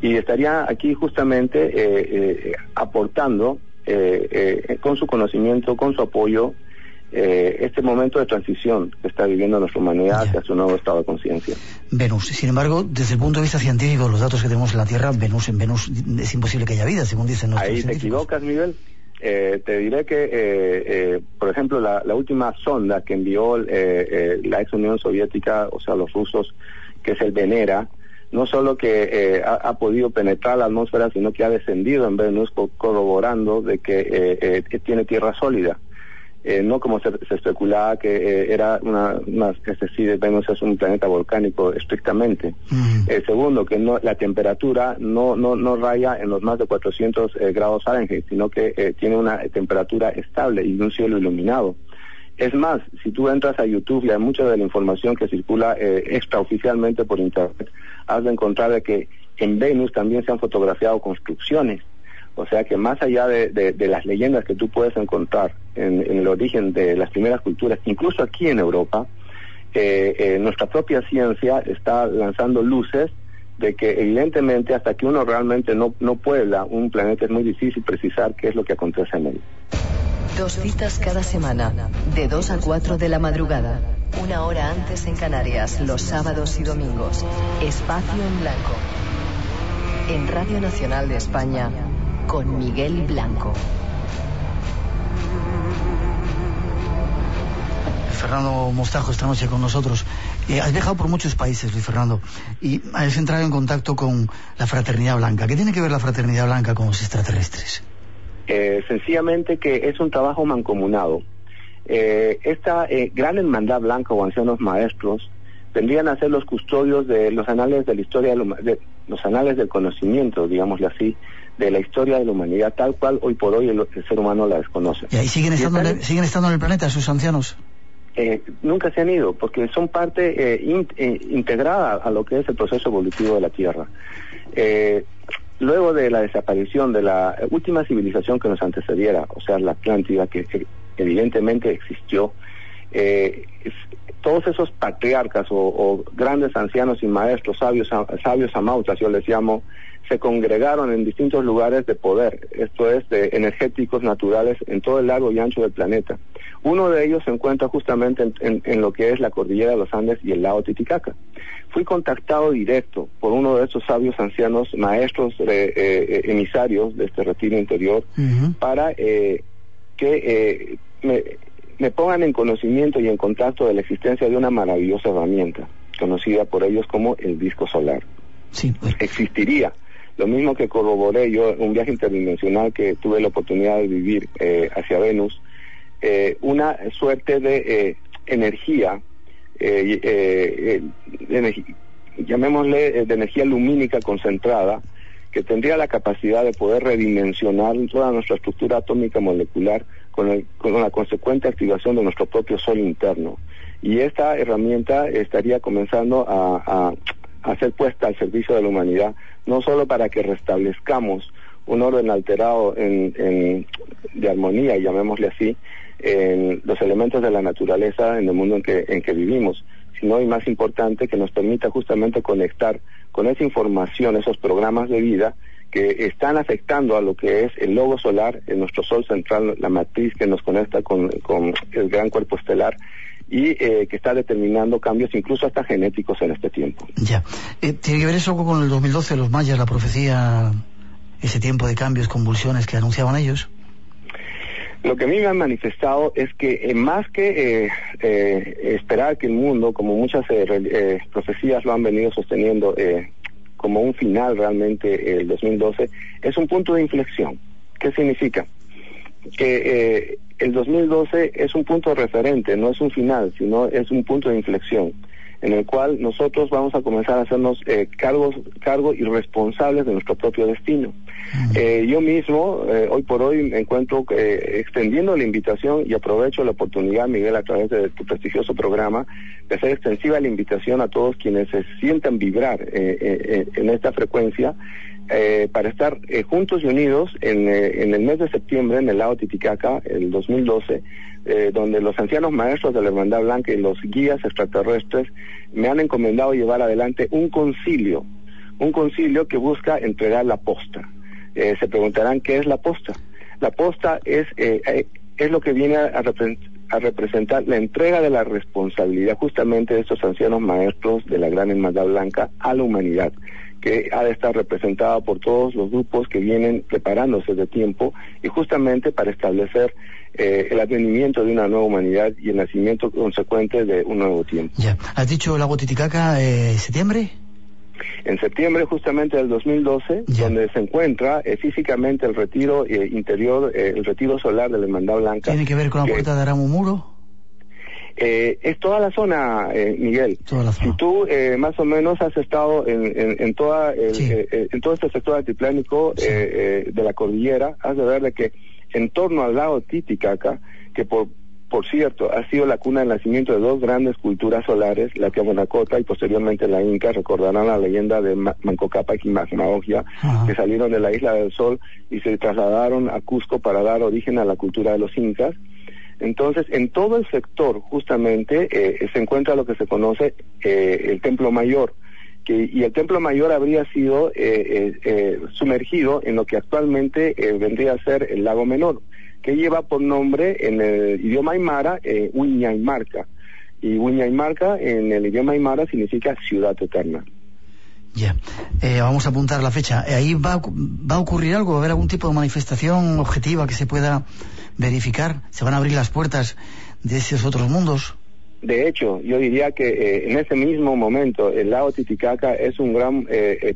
y estaría aquí justamente aportando con su conocimiento, con su apoyo, eh, este momento de transición que está viviendo nuestra humanidad hacia su nuevo estado de conciencia. Venus, sin embargo, desde el punto de vista científico, los datos que tenemos en la Tierra, Venus en Venus es imposible que haya vida, según dicen nuestros Ahí te equivocas, Miguel. Eh, te diré que, eh, por ejemplo, la, última sonda que envió la ex Unión Soviética, o sea, los rusos, que es el Venera, no solo que ha, podido penetrar la atmósfera, sino que ha descendido en Venus corroborando de que tiene tierra sólida. Eh, no como se, especulaba que eh, era una, una, es decir, Venus es un planeta volcánico estrictamente. El segundo, que no, la temperatura no, no, no raya en los más de 400 eh, grados Fahrenheit, sino que tiene una temperatura estable y un cielo iluminado. Es más, si tú entras a YouTube y hay mucha de la información que circula extraoficialmente por Internet, has de encontrar de que en Venus también se han fotografiado construcciones o sea que más allá de, las leyendas que tú puedes encontrar en, el origen de las primeras culturas, incluso aquí en Europa, eh, eh, nuestra propia ciencia está lanzando luces de que evidentemente hasta que uno realmente no, no puebla un planeta es muy difícil precisar qué es lo que acontece en él. Dos citas cada semana, de 2 a 4 de la madrugada. Una hora antes en Canarias, los sábados y domingos. Espacio en Blanco. En Radio Nacional de España, con Miguel Blanco. Fernando Mostajo esta noche con nosotros. Eh, has viajado por muchos países, Luis Fernando, y has entrado en contacto con la Fraternidad Blanca. ¿Qué tiene que ver la Fraternidad Blanca con los extraterrestres? Eh, sencillamente que es un trabajo mancomunado. Eh, esta gran hermandad blanca o ancianos maestros tendrían a ser los custodios de los anales de la historia, de los anales del conocimiento, digámosle así, de la historia de la humanidad tal cual hoy por hoy el, ser humano la desconoce. ¿Y ahí siguen estando, en siguen estando en el planeta esos ancianos? Eh, nunca se han ido porque son parte eh, eh, integrada a lo que es el proceso evolutivo de la Tierra. luego de la desaparición de la última civilización que nos antecediera, o sea, la Atlántida, que evidentemente existió, todos esos patriarcas o, grandes ancianos y maestros, sabios, sabios amautas, yo les llamo, se congregaron en distintos lugares de poder, esto es, de energéticos naturales en todo el largo y ancho del planeta. Uno de ellos se encuentra justamente en, lo que es la cordillera de los Andes y el lago Titicaca. Fui contactado directo por uno de estos sabios ancianos, maestros eh, eh, emisarios de este retiro interior, para eh, que me, me pongan en conocimiento y en contacto de la existencia de una maravillosa herramienta, conocida por ellos como el disco solar. Sí, pues. Existiría lo mismo que corroboré yo un viaje interdimensional que tuve la oportunidad de vivir eh, hacia Venus, eh, una suerte de eh, energía, llamémosle de energía lumínica concentrada, que tendría la capacidad de poder redimensionar toda nuestra estructura atómica molecular con, con la consecuente activación de nuestro propio sol interno. Y esta herramienta estaría comenzando a, ser puesta al servicio de la humanidad, no solo para que restablezcamos un orden alterado en, de armonía, llamémosle así, en los elementos de la naturaleza en el mundo en que, en que vivimos, sino y más importante que nos permita justamente conectar con esa información, esos programas de vida que están afectando a lo que es el logo solar, en nuestro sol central, la matriz que nos conecta con, el gran cuerpo estelar y eh, que está determinando cambios incluso hasta genéticos en este tiempo. Ya. Eh, ¿Tiene que ver eso con el 2012, los mayas, la profecía, ese tiempo de cambios, convulsiones que anunciaban ellos? Lo que a mí me han manifestado es que eh, más que esperar que el mundo, como muchas profecías lo han venido sosteniendo, como un final realmente el 2012, es un punto de inflexión. ¿Qué significa? Que eh, el 2012 es un punto referente, no es un final, sino es un punto de inflexión en el cual nosotros vamos a comenzar a hacernos eh, cargos, cargo y responsables de nuestro propio destino. Eh, yo mismo, eh, hoy por hoy, me encuentro eh, extendiendo la invitación y aprovecho la oportunidad, Miguel, a través de tu prestigioso programa, de hacer extensiva la invitación a todos quienes se sientan vibrar en esta frecuencia para estar juntos y unidos en, en, el mes de septiembre en el lago Titicaca, el 2012, donde los ancianos maestros de la Hermandad Blanca y los guías extraterrestres me han encomendado llevar adelante un concilio, un concilio que busca entregar la posta. Eh, se preguntarán qué es la posta. La posta es, eh, eh, es lo que viene a, representar la entrega de la responsabilidad justamente de estos ancianos maestros de la Gran Hermandad Blanca a la humanidad que ha de estar representada por todos los grupos que vienen preparándose de tiempo y justamente para establecer el advenimiento de una nueva humanidad y el nacimiento consecuente de un nuevo tiempo. Ya, has dicho Lago Titicaca, septiembre en septiembre justamente del 2012, donde se encuentra eh, físicamente el retiro eh, interior, eh, el retiro solar de la Hermandad Blanca. ¿Tiene que ver con la puerta de Aramumuro? Es toda la zona, Miguel. Si tú más o menos has estado en, toda en todo este sector altiplánico de la cordillera, has de ver de que en torno al lago Titicaca, que por por cierto, ha sido la cuna del nacimiento de dos grandes culturas solares, la Tiahuanacota y posteriormente la Inca. Recordarán la leyenda de Manco Cápac y Magmaogia, que salieron de la Isla del Sol y se trasladaron a Cusco para dar origen a la cultura de los incas. Entonces, en todo el sector, justamente, eh, se encuentra lo que se conoce eh, el Templo Mayor. Que, y el Templo Mayor habría sido eh, sumergido en lo que actualmente vendría a ser el Lago Menor que lleva por nombre en el idioma aymara eh, Marca. Y Marca en el idioma aymara significa ciudad eterna. Ya, eh, vamos a apuntar la fecha. Eh, ¿Ahí va, va a ocurrir algo? ¿Va a haber algún tipo de manifestación objetiva que se pueda verificar? ¿Se van a abrir las puertas de esos otros mundos? De hecho, yo diría que eh, en ese mismo momento el lago Titicaca es un gran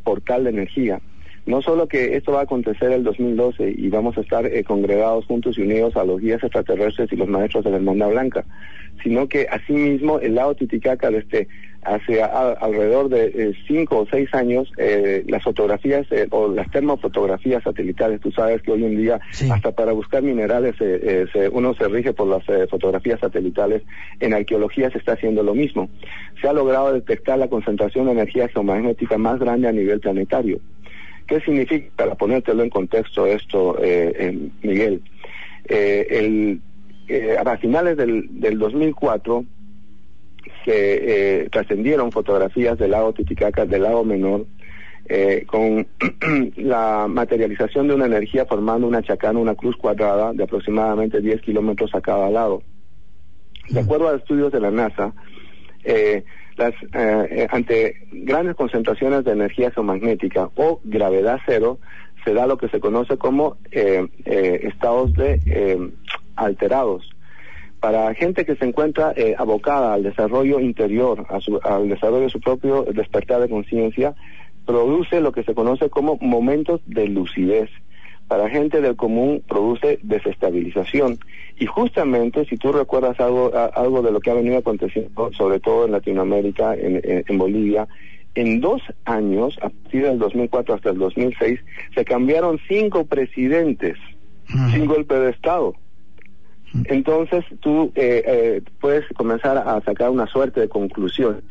portal de energía no solo que esto va a acontecer el 2012 y vamos a estar eh, congregados juntos y unidos a los guías extraterrestres y los maestros de la Hermandad Blanca, sino que asimismo el lago Titicaca desde hace alrededor de eh, cinco o seis años eh, las fotografías o las termofotografías satelitales, tú sabes que hoy en día hasta para buscar minerales uno se rige por las fotografías satelitales, en arqueología se está haciendo lo mismo. Se ha logrado detectar la concentración de energía geomagnética más grande a nivel planetario. ¿Qué significa, para ponértelo en contexto esto, eh, Miguel? Eh, el, eh, a finales del, del 2004 se trascendieron fotografías del lago Titicaca, del lago Menor, con la materialización de una energía formando una chacana, una cruz cuadrada de aproximadamente 10 kilómetros a cada lado. De acuerdo a estudios de la NASA, eh, las, eh, eh, ante grandes concentraciones de energía geomagnética o gravedad cero, se da lo que se conoce como eh, estados de alterados. Para gente que se encuentra abocada al desarrollo interior, al desarrollo de su propio despertar de conciencia, produce lo que se conoce como momentos de lucidez para gente del común produce desestabilización. Y justamente, si tú recuerdas algo, algo de lo que ha venido aconteciendo, sobre todo en Latinoamérica, en, Bolivia, en dos años, a partir del 2004 hasta el 2006, se cambiaron cinco presidentes sin golpe de Estado. Entonces tú eh, eh, puedes comenzar a sacar una suerte de conclusiones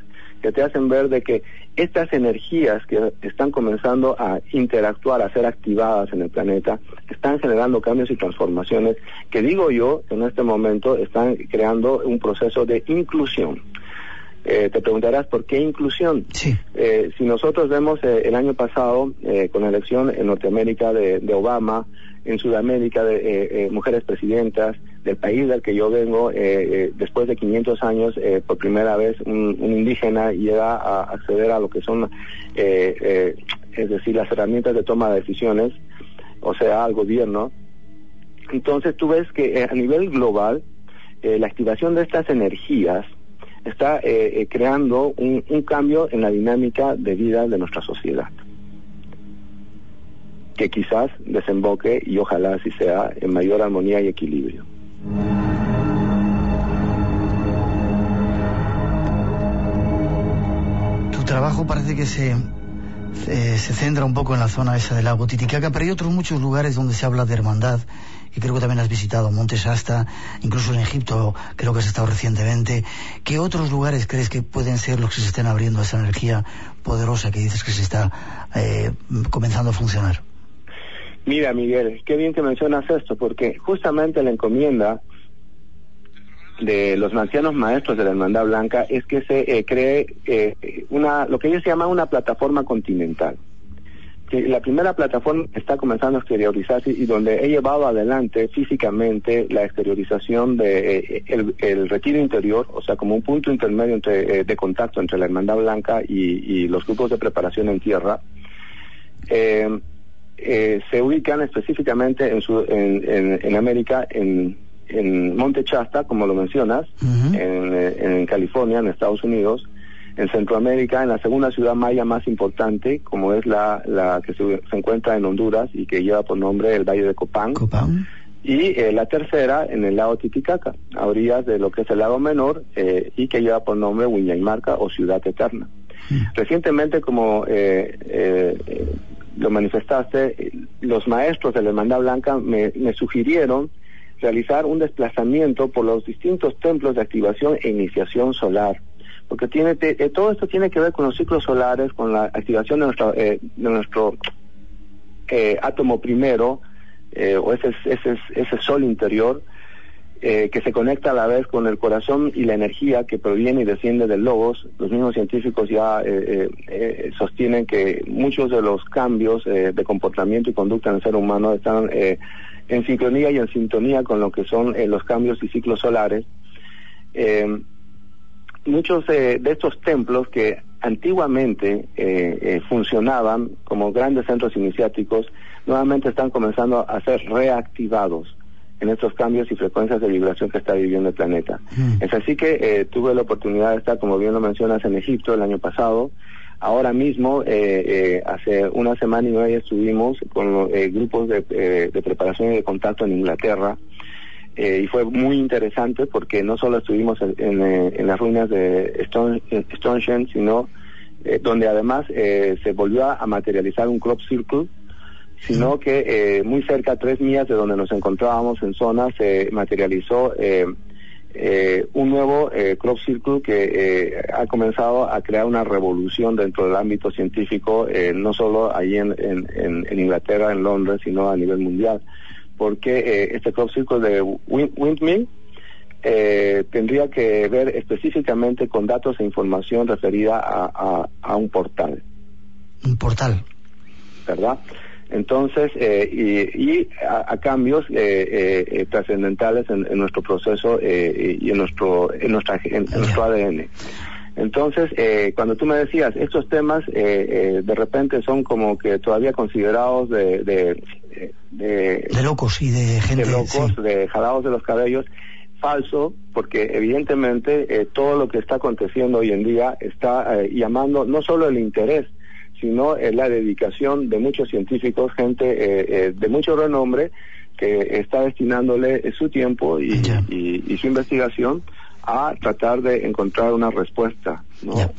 que te hacen ver de que estas energías que están comenzando a interactuar, a ser activadas en el planeta, están generando cambios y transformaciones que digo yo, en este momento están creando un proceso de inclusión. Eh, te preguntarás por qué inclusión. Sí. Eh, si nosotros vemos eh, el año pasado, con la elección en Norteamérica de, Obama, en Sudamérica de mujeres presidentas, del país del que yo vengo, después de 500 años, por primera vez un, indígena llega a acceder a lo que son, es decir, las herramientas de toma de decisiones, o sea, al gobierno. Entonces tú ves que a nivel global, la activación de estas energías, está eh, eh, creando un, cambio en la dinámica de vida de nuestra sociedad que quizás desemboque, y ojalá así sea, en mayor armonía y equilibrio. Tu trabajo parece que se, se, se centra un poco en la zona esa del lago Titicaca, pero hay otros muchos lugares donde se habla de hermandad, y creo que también has visitado Monte Shasta, incluso en Egipto creo que has estado recientemente. ¿Qué otros lugares crees que pueden ser los que se estén abriendo a esa energía poderosa que dices que se está eh, comenzando a funcionar? Mira, Miguel, qué bien que mencionas esto, porque justamente la encomienda de los ancianos maestros de la Hermandad Blanca es que se eh, cree eh, una, lo que ellos llaman una plataforma continental que la primera plataforma está comenzando a exteriorizarse y donde he llevado adelante físicamente la exteriorización de eh, el, retiro interior, o sea, como un punto intermedio entre, eh, de contacto entre la Hermandad Blanca y, los grupos de preparación en tierra. Eh, se ubican específicamente en, su, en, América, en, en Monte Chasta, como lo mencionas, en California, en Estados Unidos, en Centroamérica, en la segunda ciudad maya más importante, como es la, la que se, encuentra en Honduras y que lleva por nombre el Valle de Copán. Y eh, la tercera en el lago Titicaca, a orillas de lo que es el lago menor eh, y que lleva por nombre Huñaymarca o Ciudad Eterna. Recientemente, como eh, lo manifestaste, los maestros de la Hermandad Blanca me, me sugirieron realizar un desplazamiento por los distintos templos de activación e iniciación solar porque tiene eh, todo esto tiene que ver con los ciclos solares, con la activación de nuestro, eh, de nuestro eh, átomo primero, o ese, ese, ese sol interior, que se conecta a la vez con el corazón y la energía que proviene y desciende del logos. Los mismos científicos ya sostienen que muchos de los cambios de comportamiento y conducta en el ser humano están en sincronía y en sintonía con lo que son los cambios y ciclos solares muchos de estos templos que antiguamente eh, eh, funcionaban como grandes centros iniciáticos, nuevamente están comenzando a ser reactivados en estos cambios y frecuencias de vibración que está viviendo el planeta. Mm. Es así que eh, tuve la oportunidad de estar, como bien lo mencionas, en Egipto el año pasado. Ahora mismo, hace una semana y media estuvimos con grupos de, de preparación y de contacto en Inglaterra, eh, y fue muy interesante porque no solo estuvimos en, eh, las ruinas de Stonehenge, sino eh, donde además se volvió a materializar un crop circle, sino que muy cerca, a tres millas de donde nos encontrábamos en zona, se materializó un nuevo crop circle que ha comenzado a crear una revolución dentro del ámbito científico, no solo allí en, en Inglaterra, en Londres, sino a nivel mundial porque eh, este crop circle de Windmill eh, tendría que ver específicamente con datos e información referida a, un portal. Un portal. ¿Verdad? Entonces, eh, y, a, cambios trascendentales en, nuestro proceso y en nuestro, en nuestra, en, nuestro ADN. Entonces, cuando tú me decías, estos temas de repente son como que todavía considerados de, de, locos y de gente. De locos, de jalados de los cabellos. Falso, porque evidentemente eh, todo lo que está aconteciendo hoy en día está eh, llamando no solo el interés, sino eh, la dedicación de muchos científicos, gente de mucho renombre, que está destinándole su tiempo y, y, su investigación a tratar de encontrar una respuesta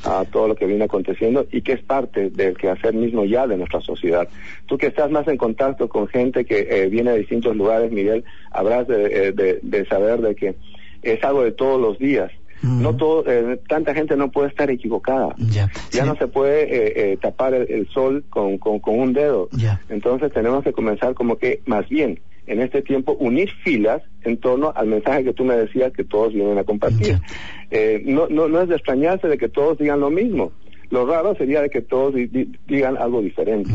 a todo lo que viene aconteciendo y que es parte del quehacer mismo ya de nuestra sociedad. Tú que estás más en contacto con gente que eh, viene de distintos lugares, Miguel, habrás de, de, saber de que es algo de todos los días. No todo, eh, tanta gente no puede estar equivocada. Ya, no se puede eh, tapar el, sol con, con, un dedo. Entonces tenemos que comenzar como que más bien en este tiempo unir filas en torno al mensaje que tú me decías que todos vienen a compartir. Eh, no, no, no es de extrañarse de que todos digan lo mismo. Lo raro sería de que todos digan algo diferente.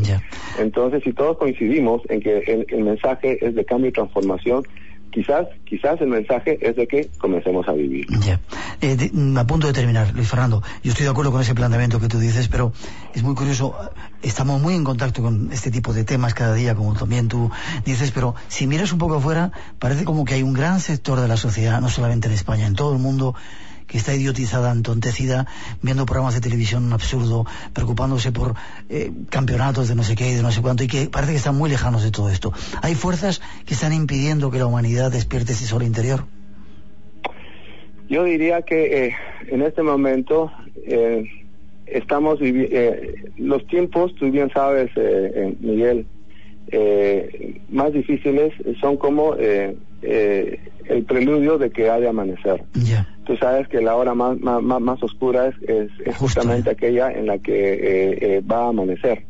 Entonces, si todos coincidimos en que el mensaje es de cambio y transformación, quizás, quizás el mensaje es de que comencemos a vivir. Ya. Eh, mm, a punto de terminar, Luis Fernando, yo estoy de acuerdo con ese planteamiento que tú dices, pero es muy curioso, estamos muy en contacto con este tipo de temas cada día, como también tú dices, pero si miras un poco afuera, parece como que hay un gran sector de la sociedad, no solamente en España, en todo el mundo, que está idiotizada, entontecida, viendo programas de televisión absurdo, preocupándose por eh, campeonatos de no sé qué y de no sé cuánto, y que parece que están muy lejanos de todo esto. ¿Hay fuerzas que están impidiendo que la humanidad despierte ese sol interior? Yo diría que eh, en este momento eh, estamos los tiempos, tú bien sabes, Miguel, más difíciles son como el preludio de que ha de amanecer. Tú sabes que la hora más, más, más oscura es, es, justamente aquella en la que eh, eh, va a amanecer.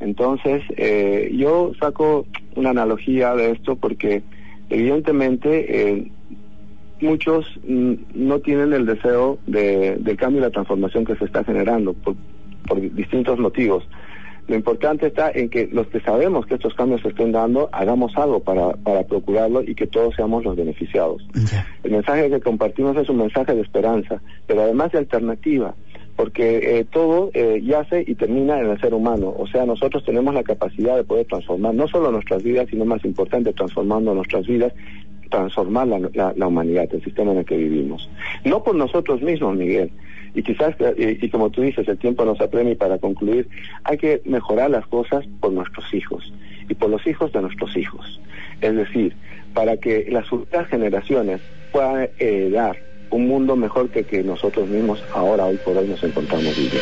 Entonces, eh, yo saco una analogía de esto porque evidentemente muchos no tienen el deseo de, del cambio y la transformación que se está generando por, por distintos motivos. Lo importante está en que los que sabemos que estos cambios se estén dando, hagamos algo para, para procurarlo y que todos seamos los beneficiados. El mensaje que compartimos es un mensaje de esperanza, pero además de alternativa, porque eh, todo eh, yace y termina en el ser humano. O sea, nosotros tenemos la capacidad de poder transformar no solo nuestras vidas, sino más importante, transformando nuestras vidas transformar la, la, humanidad, el sistema en el que vivimos. No por nosotros mismos, Miguel, y quizás, y, como tú dices, el tiempo nos apremia para concluir, hay que mejorar las cosas por nuestros hijos y por los hijos de nuestros hijos. Es decir, para que las futuras generaciones puedan heredar un mundo mejor que que nosotros mismos ahora, hoy por hoy, nos encontramos viviendo.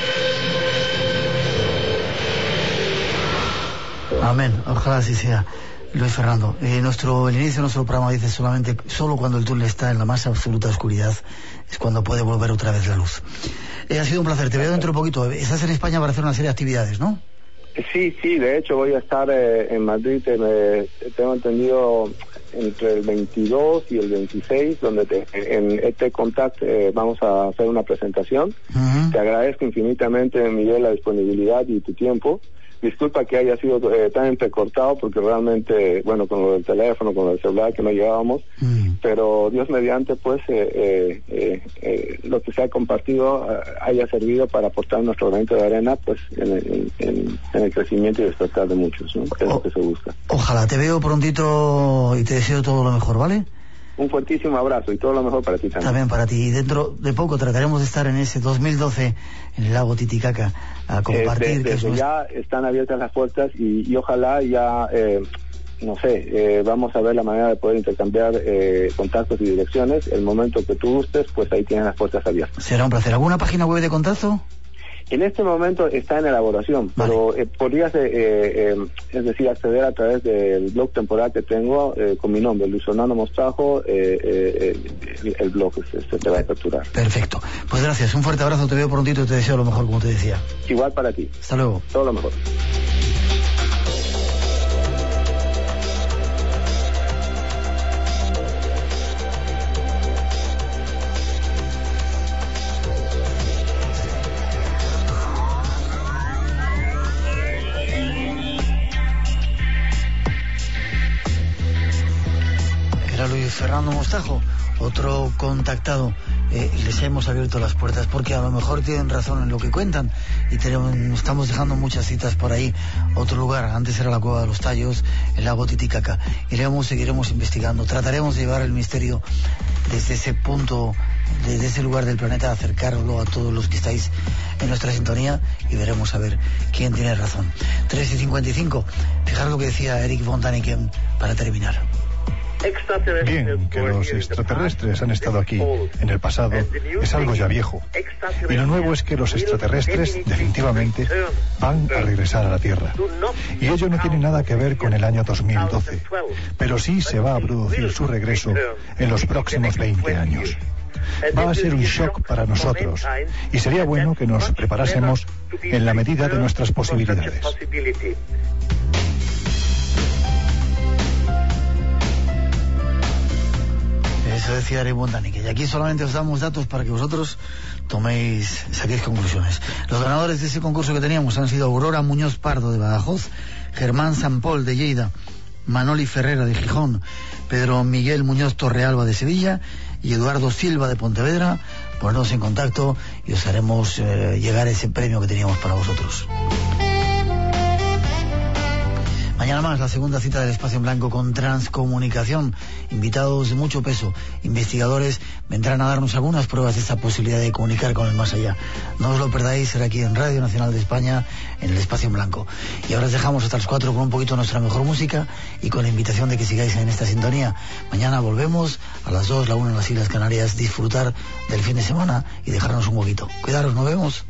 Amén, ojalá así sea. Luis Fernando, eh, nuestro, el inicio de nuestro programa dice solamente, solo cuando el túnel está en la más absoluta oscuridad es cuando puede volver otra vez la luz. Eh, ha sido un placer, te veo dentro de poquito. Estás en España para hacer una serie de actividades, ¿no? Sí, sí, de hecho voy a estar eh, en Madrid, tengo entendido entre el 22 y el 26, donde en este Contact vamos a hacer una presentación. Te agradezco infinitamente, Miguel, la disponibilidad y tu tiempo. Disculpa que haya sido eh, tan entrecortado porque realmente, bueno, con lo del teléfono, con lo del celular que no llevábamos, mm. pero Dios mediante, pues, eh, eh, lo que se ha compartido haya servido para aportar nuestro granito de arena, pues, en, el crecimiento y despertar de muchos, ¿no? es lo que se busca. Ojalá, te veo prontito y te deseo todo lo mejor, ¿vale? Un fuertísimo abrazo y todo lo mejor para ti también. También para ti. Y dentro de poco trataremos de estar en ese 2012 en el lago Titicaca a compartir. desde ya están abiertas las puertas y, ojalá ya, eh, no sé, eh, vamos a ver la manera de poder intercambiar eh, contactos y direcciones. El momento que tú gustes, pues ahí tienes las puertas abiertas. Será un placer. ¿Alguna página web de contacto? En este momento está en elaboración, pero eh, podrías, eh, eh, es decir, acceder a través del blog temporal que tengo con mi nombre, Luis Fernando Mostrajo, el blog se, se, te va a capturar. Perfecto. Pues gracias, un fuerte abrazo, te veo prontito y te deseo lo mejor, como te decía. Igual para ti. Hasta luego. Todo lo mejor. Fernando Mostajo, otro contactado. Eh, les hemos abierto las puertas porque a lo mejor tienen razón en lo que cuentan y tenemos, estamos dejando muchas citas por ahí. Otro lugar, antes era la Cueva de los Tallos, el lago Titicaca. Iremos, seguiremos investigando. Trataremos de llevar el misterio desde ese punto, desde ese lugar del planeta, acercarlo a todos los que estáis en nuestra sintonía y veremos a ver quién tiene razón. 3 y 55. Fijar lo que decía Eric von Daniken para terminar. Bien, que los extraterrestres han estado aquí en el pasado es algo ya viejo. Y lo nuevo es que los extraterrestres definitivamente van a regresar a la Tierra. Y ello no tiene nada que ver con el año 2012, pero sí se va a producir su regreso en los próximos 20 años. Va a ser un shock para nosotros y sería bueno que nos preparásemos en la medida de nuestras posibilidades. Eso decía Danique. Y aquí solamente os damos datos para que vosotros toméis, saquéis conclusiones. Los ganadores de ese concurso que teníamos han sido Aurora Muñoz Pardo de Badajoz, Germán Sampol de Lleida, Manoli Ferrera de Gijón, Pedro Miguel Muñoz Torrealba de Sevilla y Eduardo Silva de Pontevedra. Ponernos en contacto y os haremos eh, llegar ese premio que teníamos para vosotros. Mañana más la segunda cita del Espacio en Blanco con Transcomunicación. Invitados de mucho peso, investigadores, vendrán a darnos algunas pruebas de esta posibilidad de comunicar con el más allá. No os lo perdáis, será aquí en Radio Nacional de España, en el Espacio en Blanco. Y ahora os dejamos hasta las cuatro con un poquito nuestra mejor música y con la invitación de que sigáis en esta sintonía. Mañana volvemos a las dos, la una en las Islas Canarias, disfrutar del fin de semana y dejarnos un poquito. Cuidaros, nos vemos.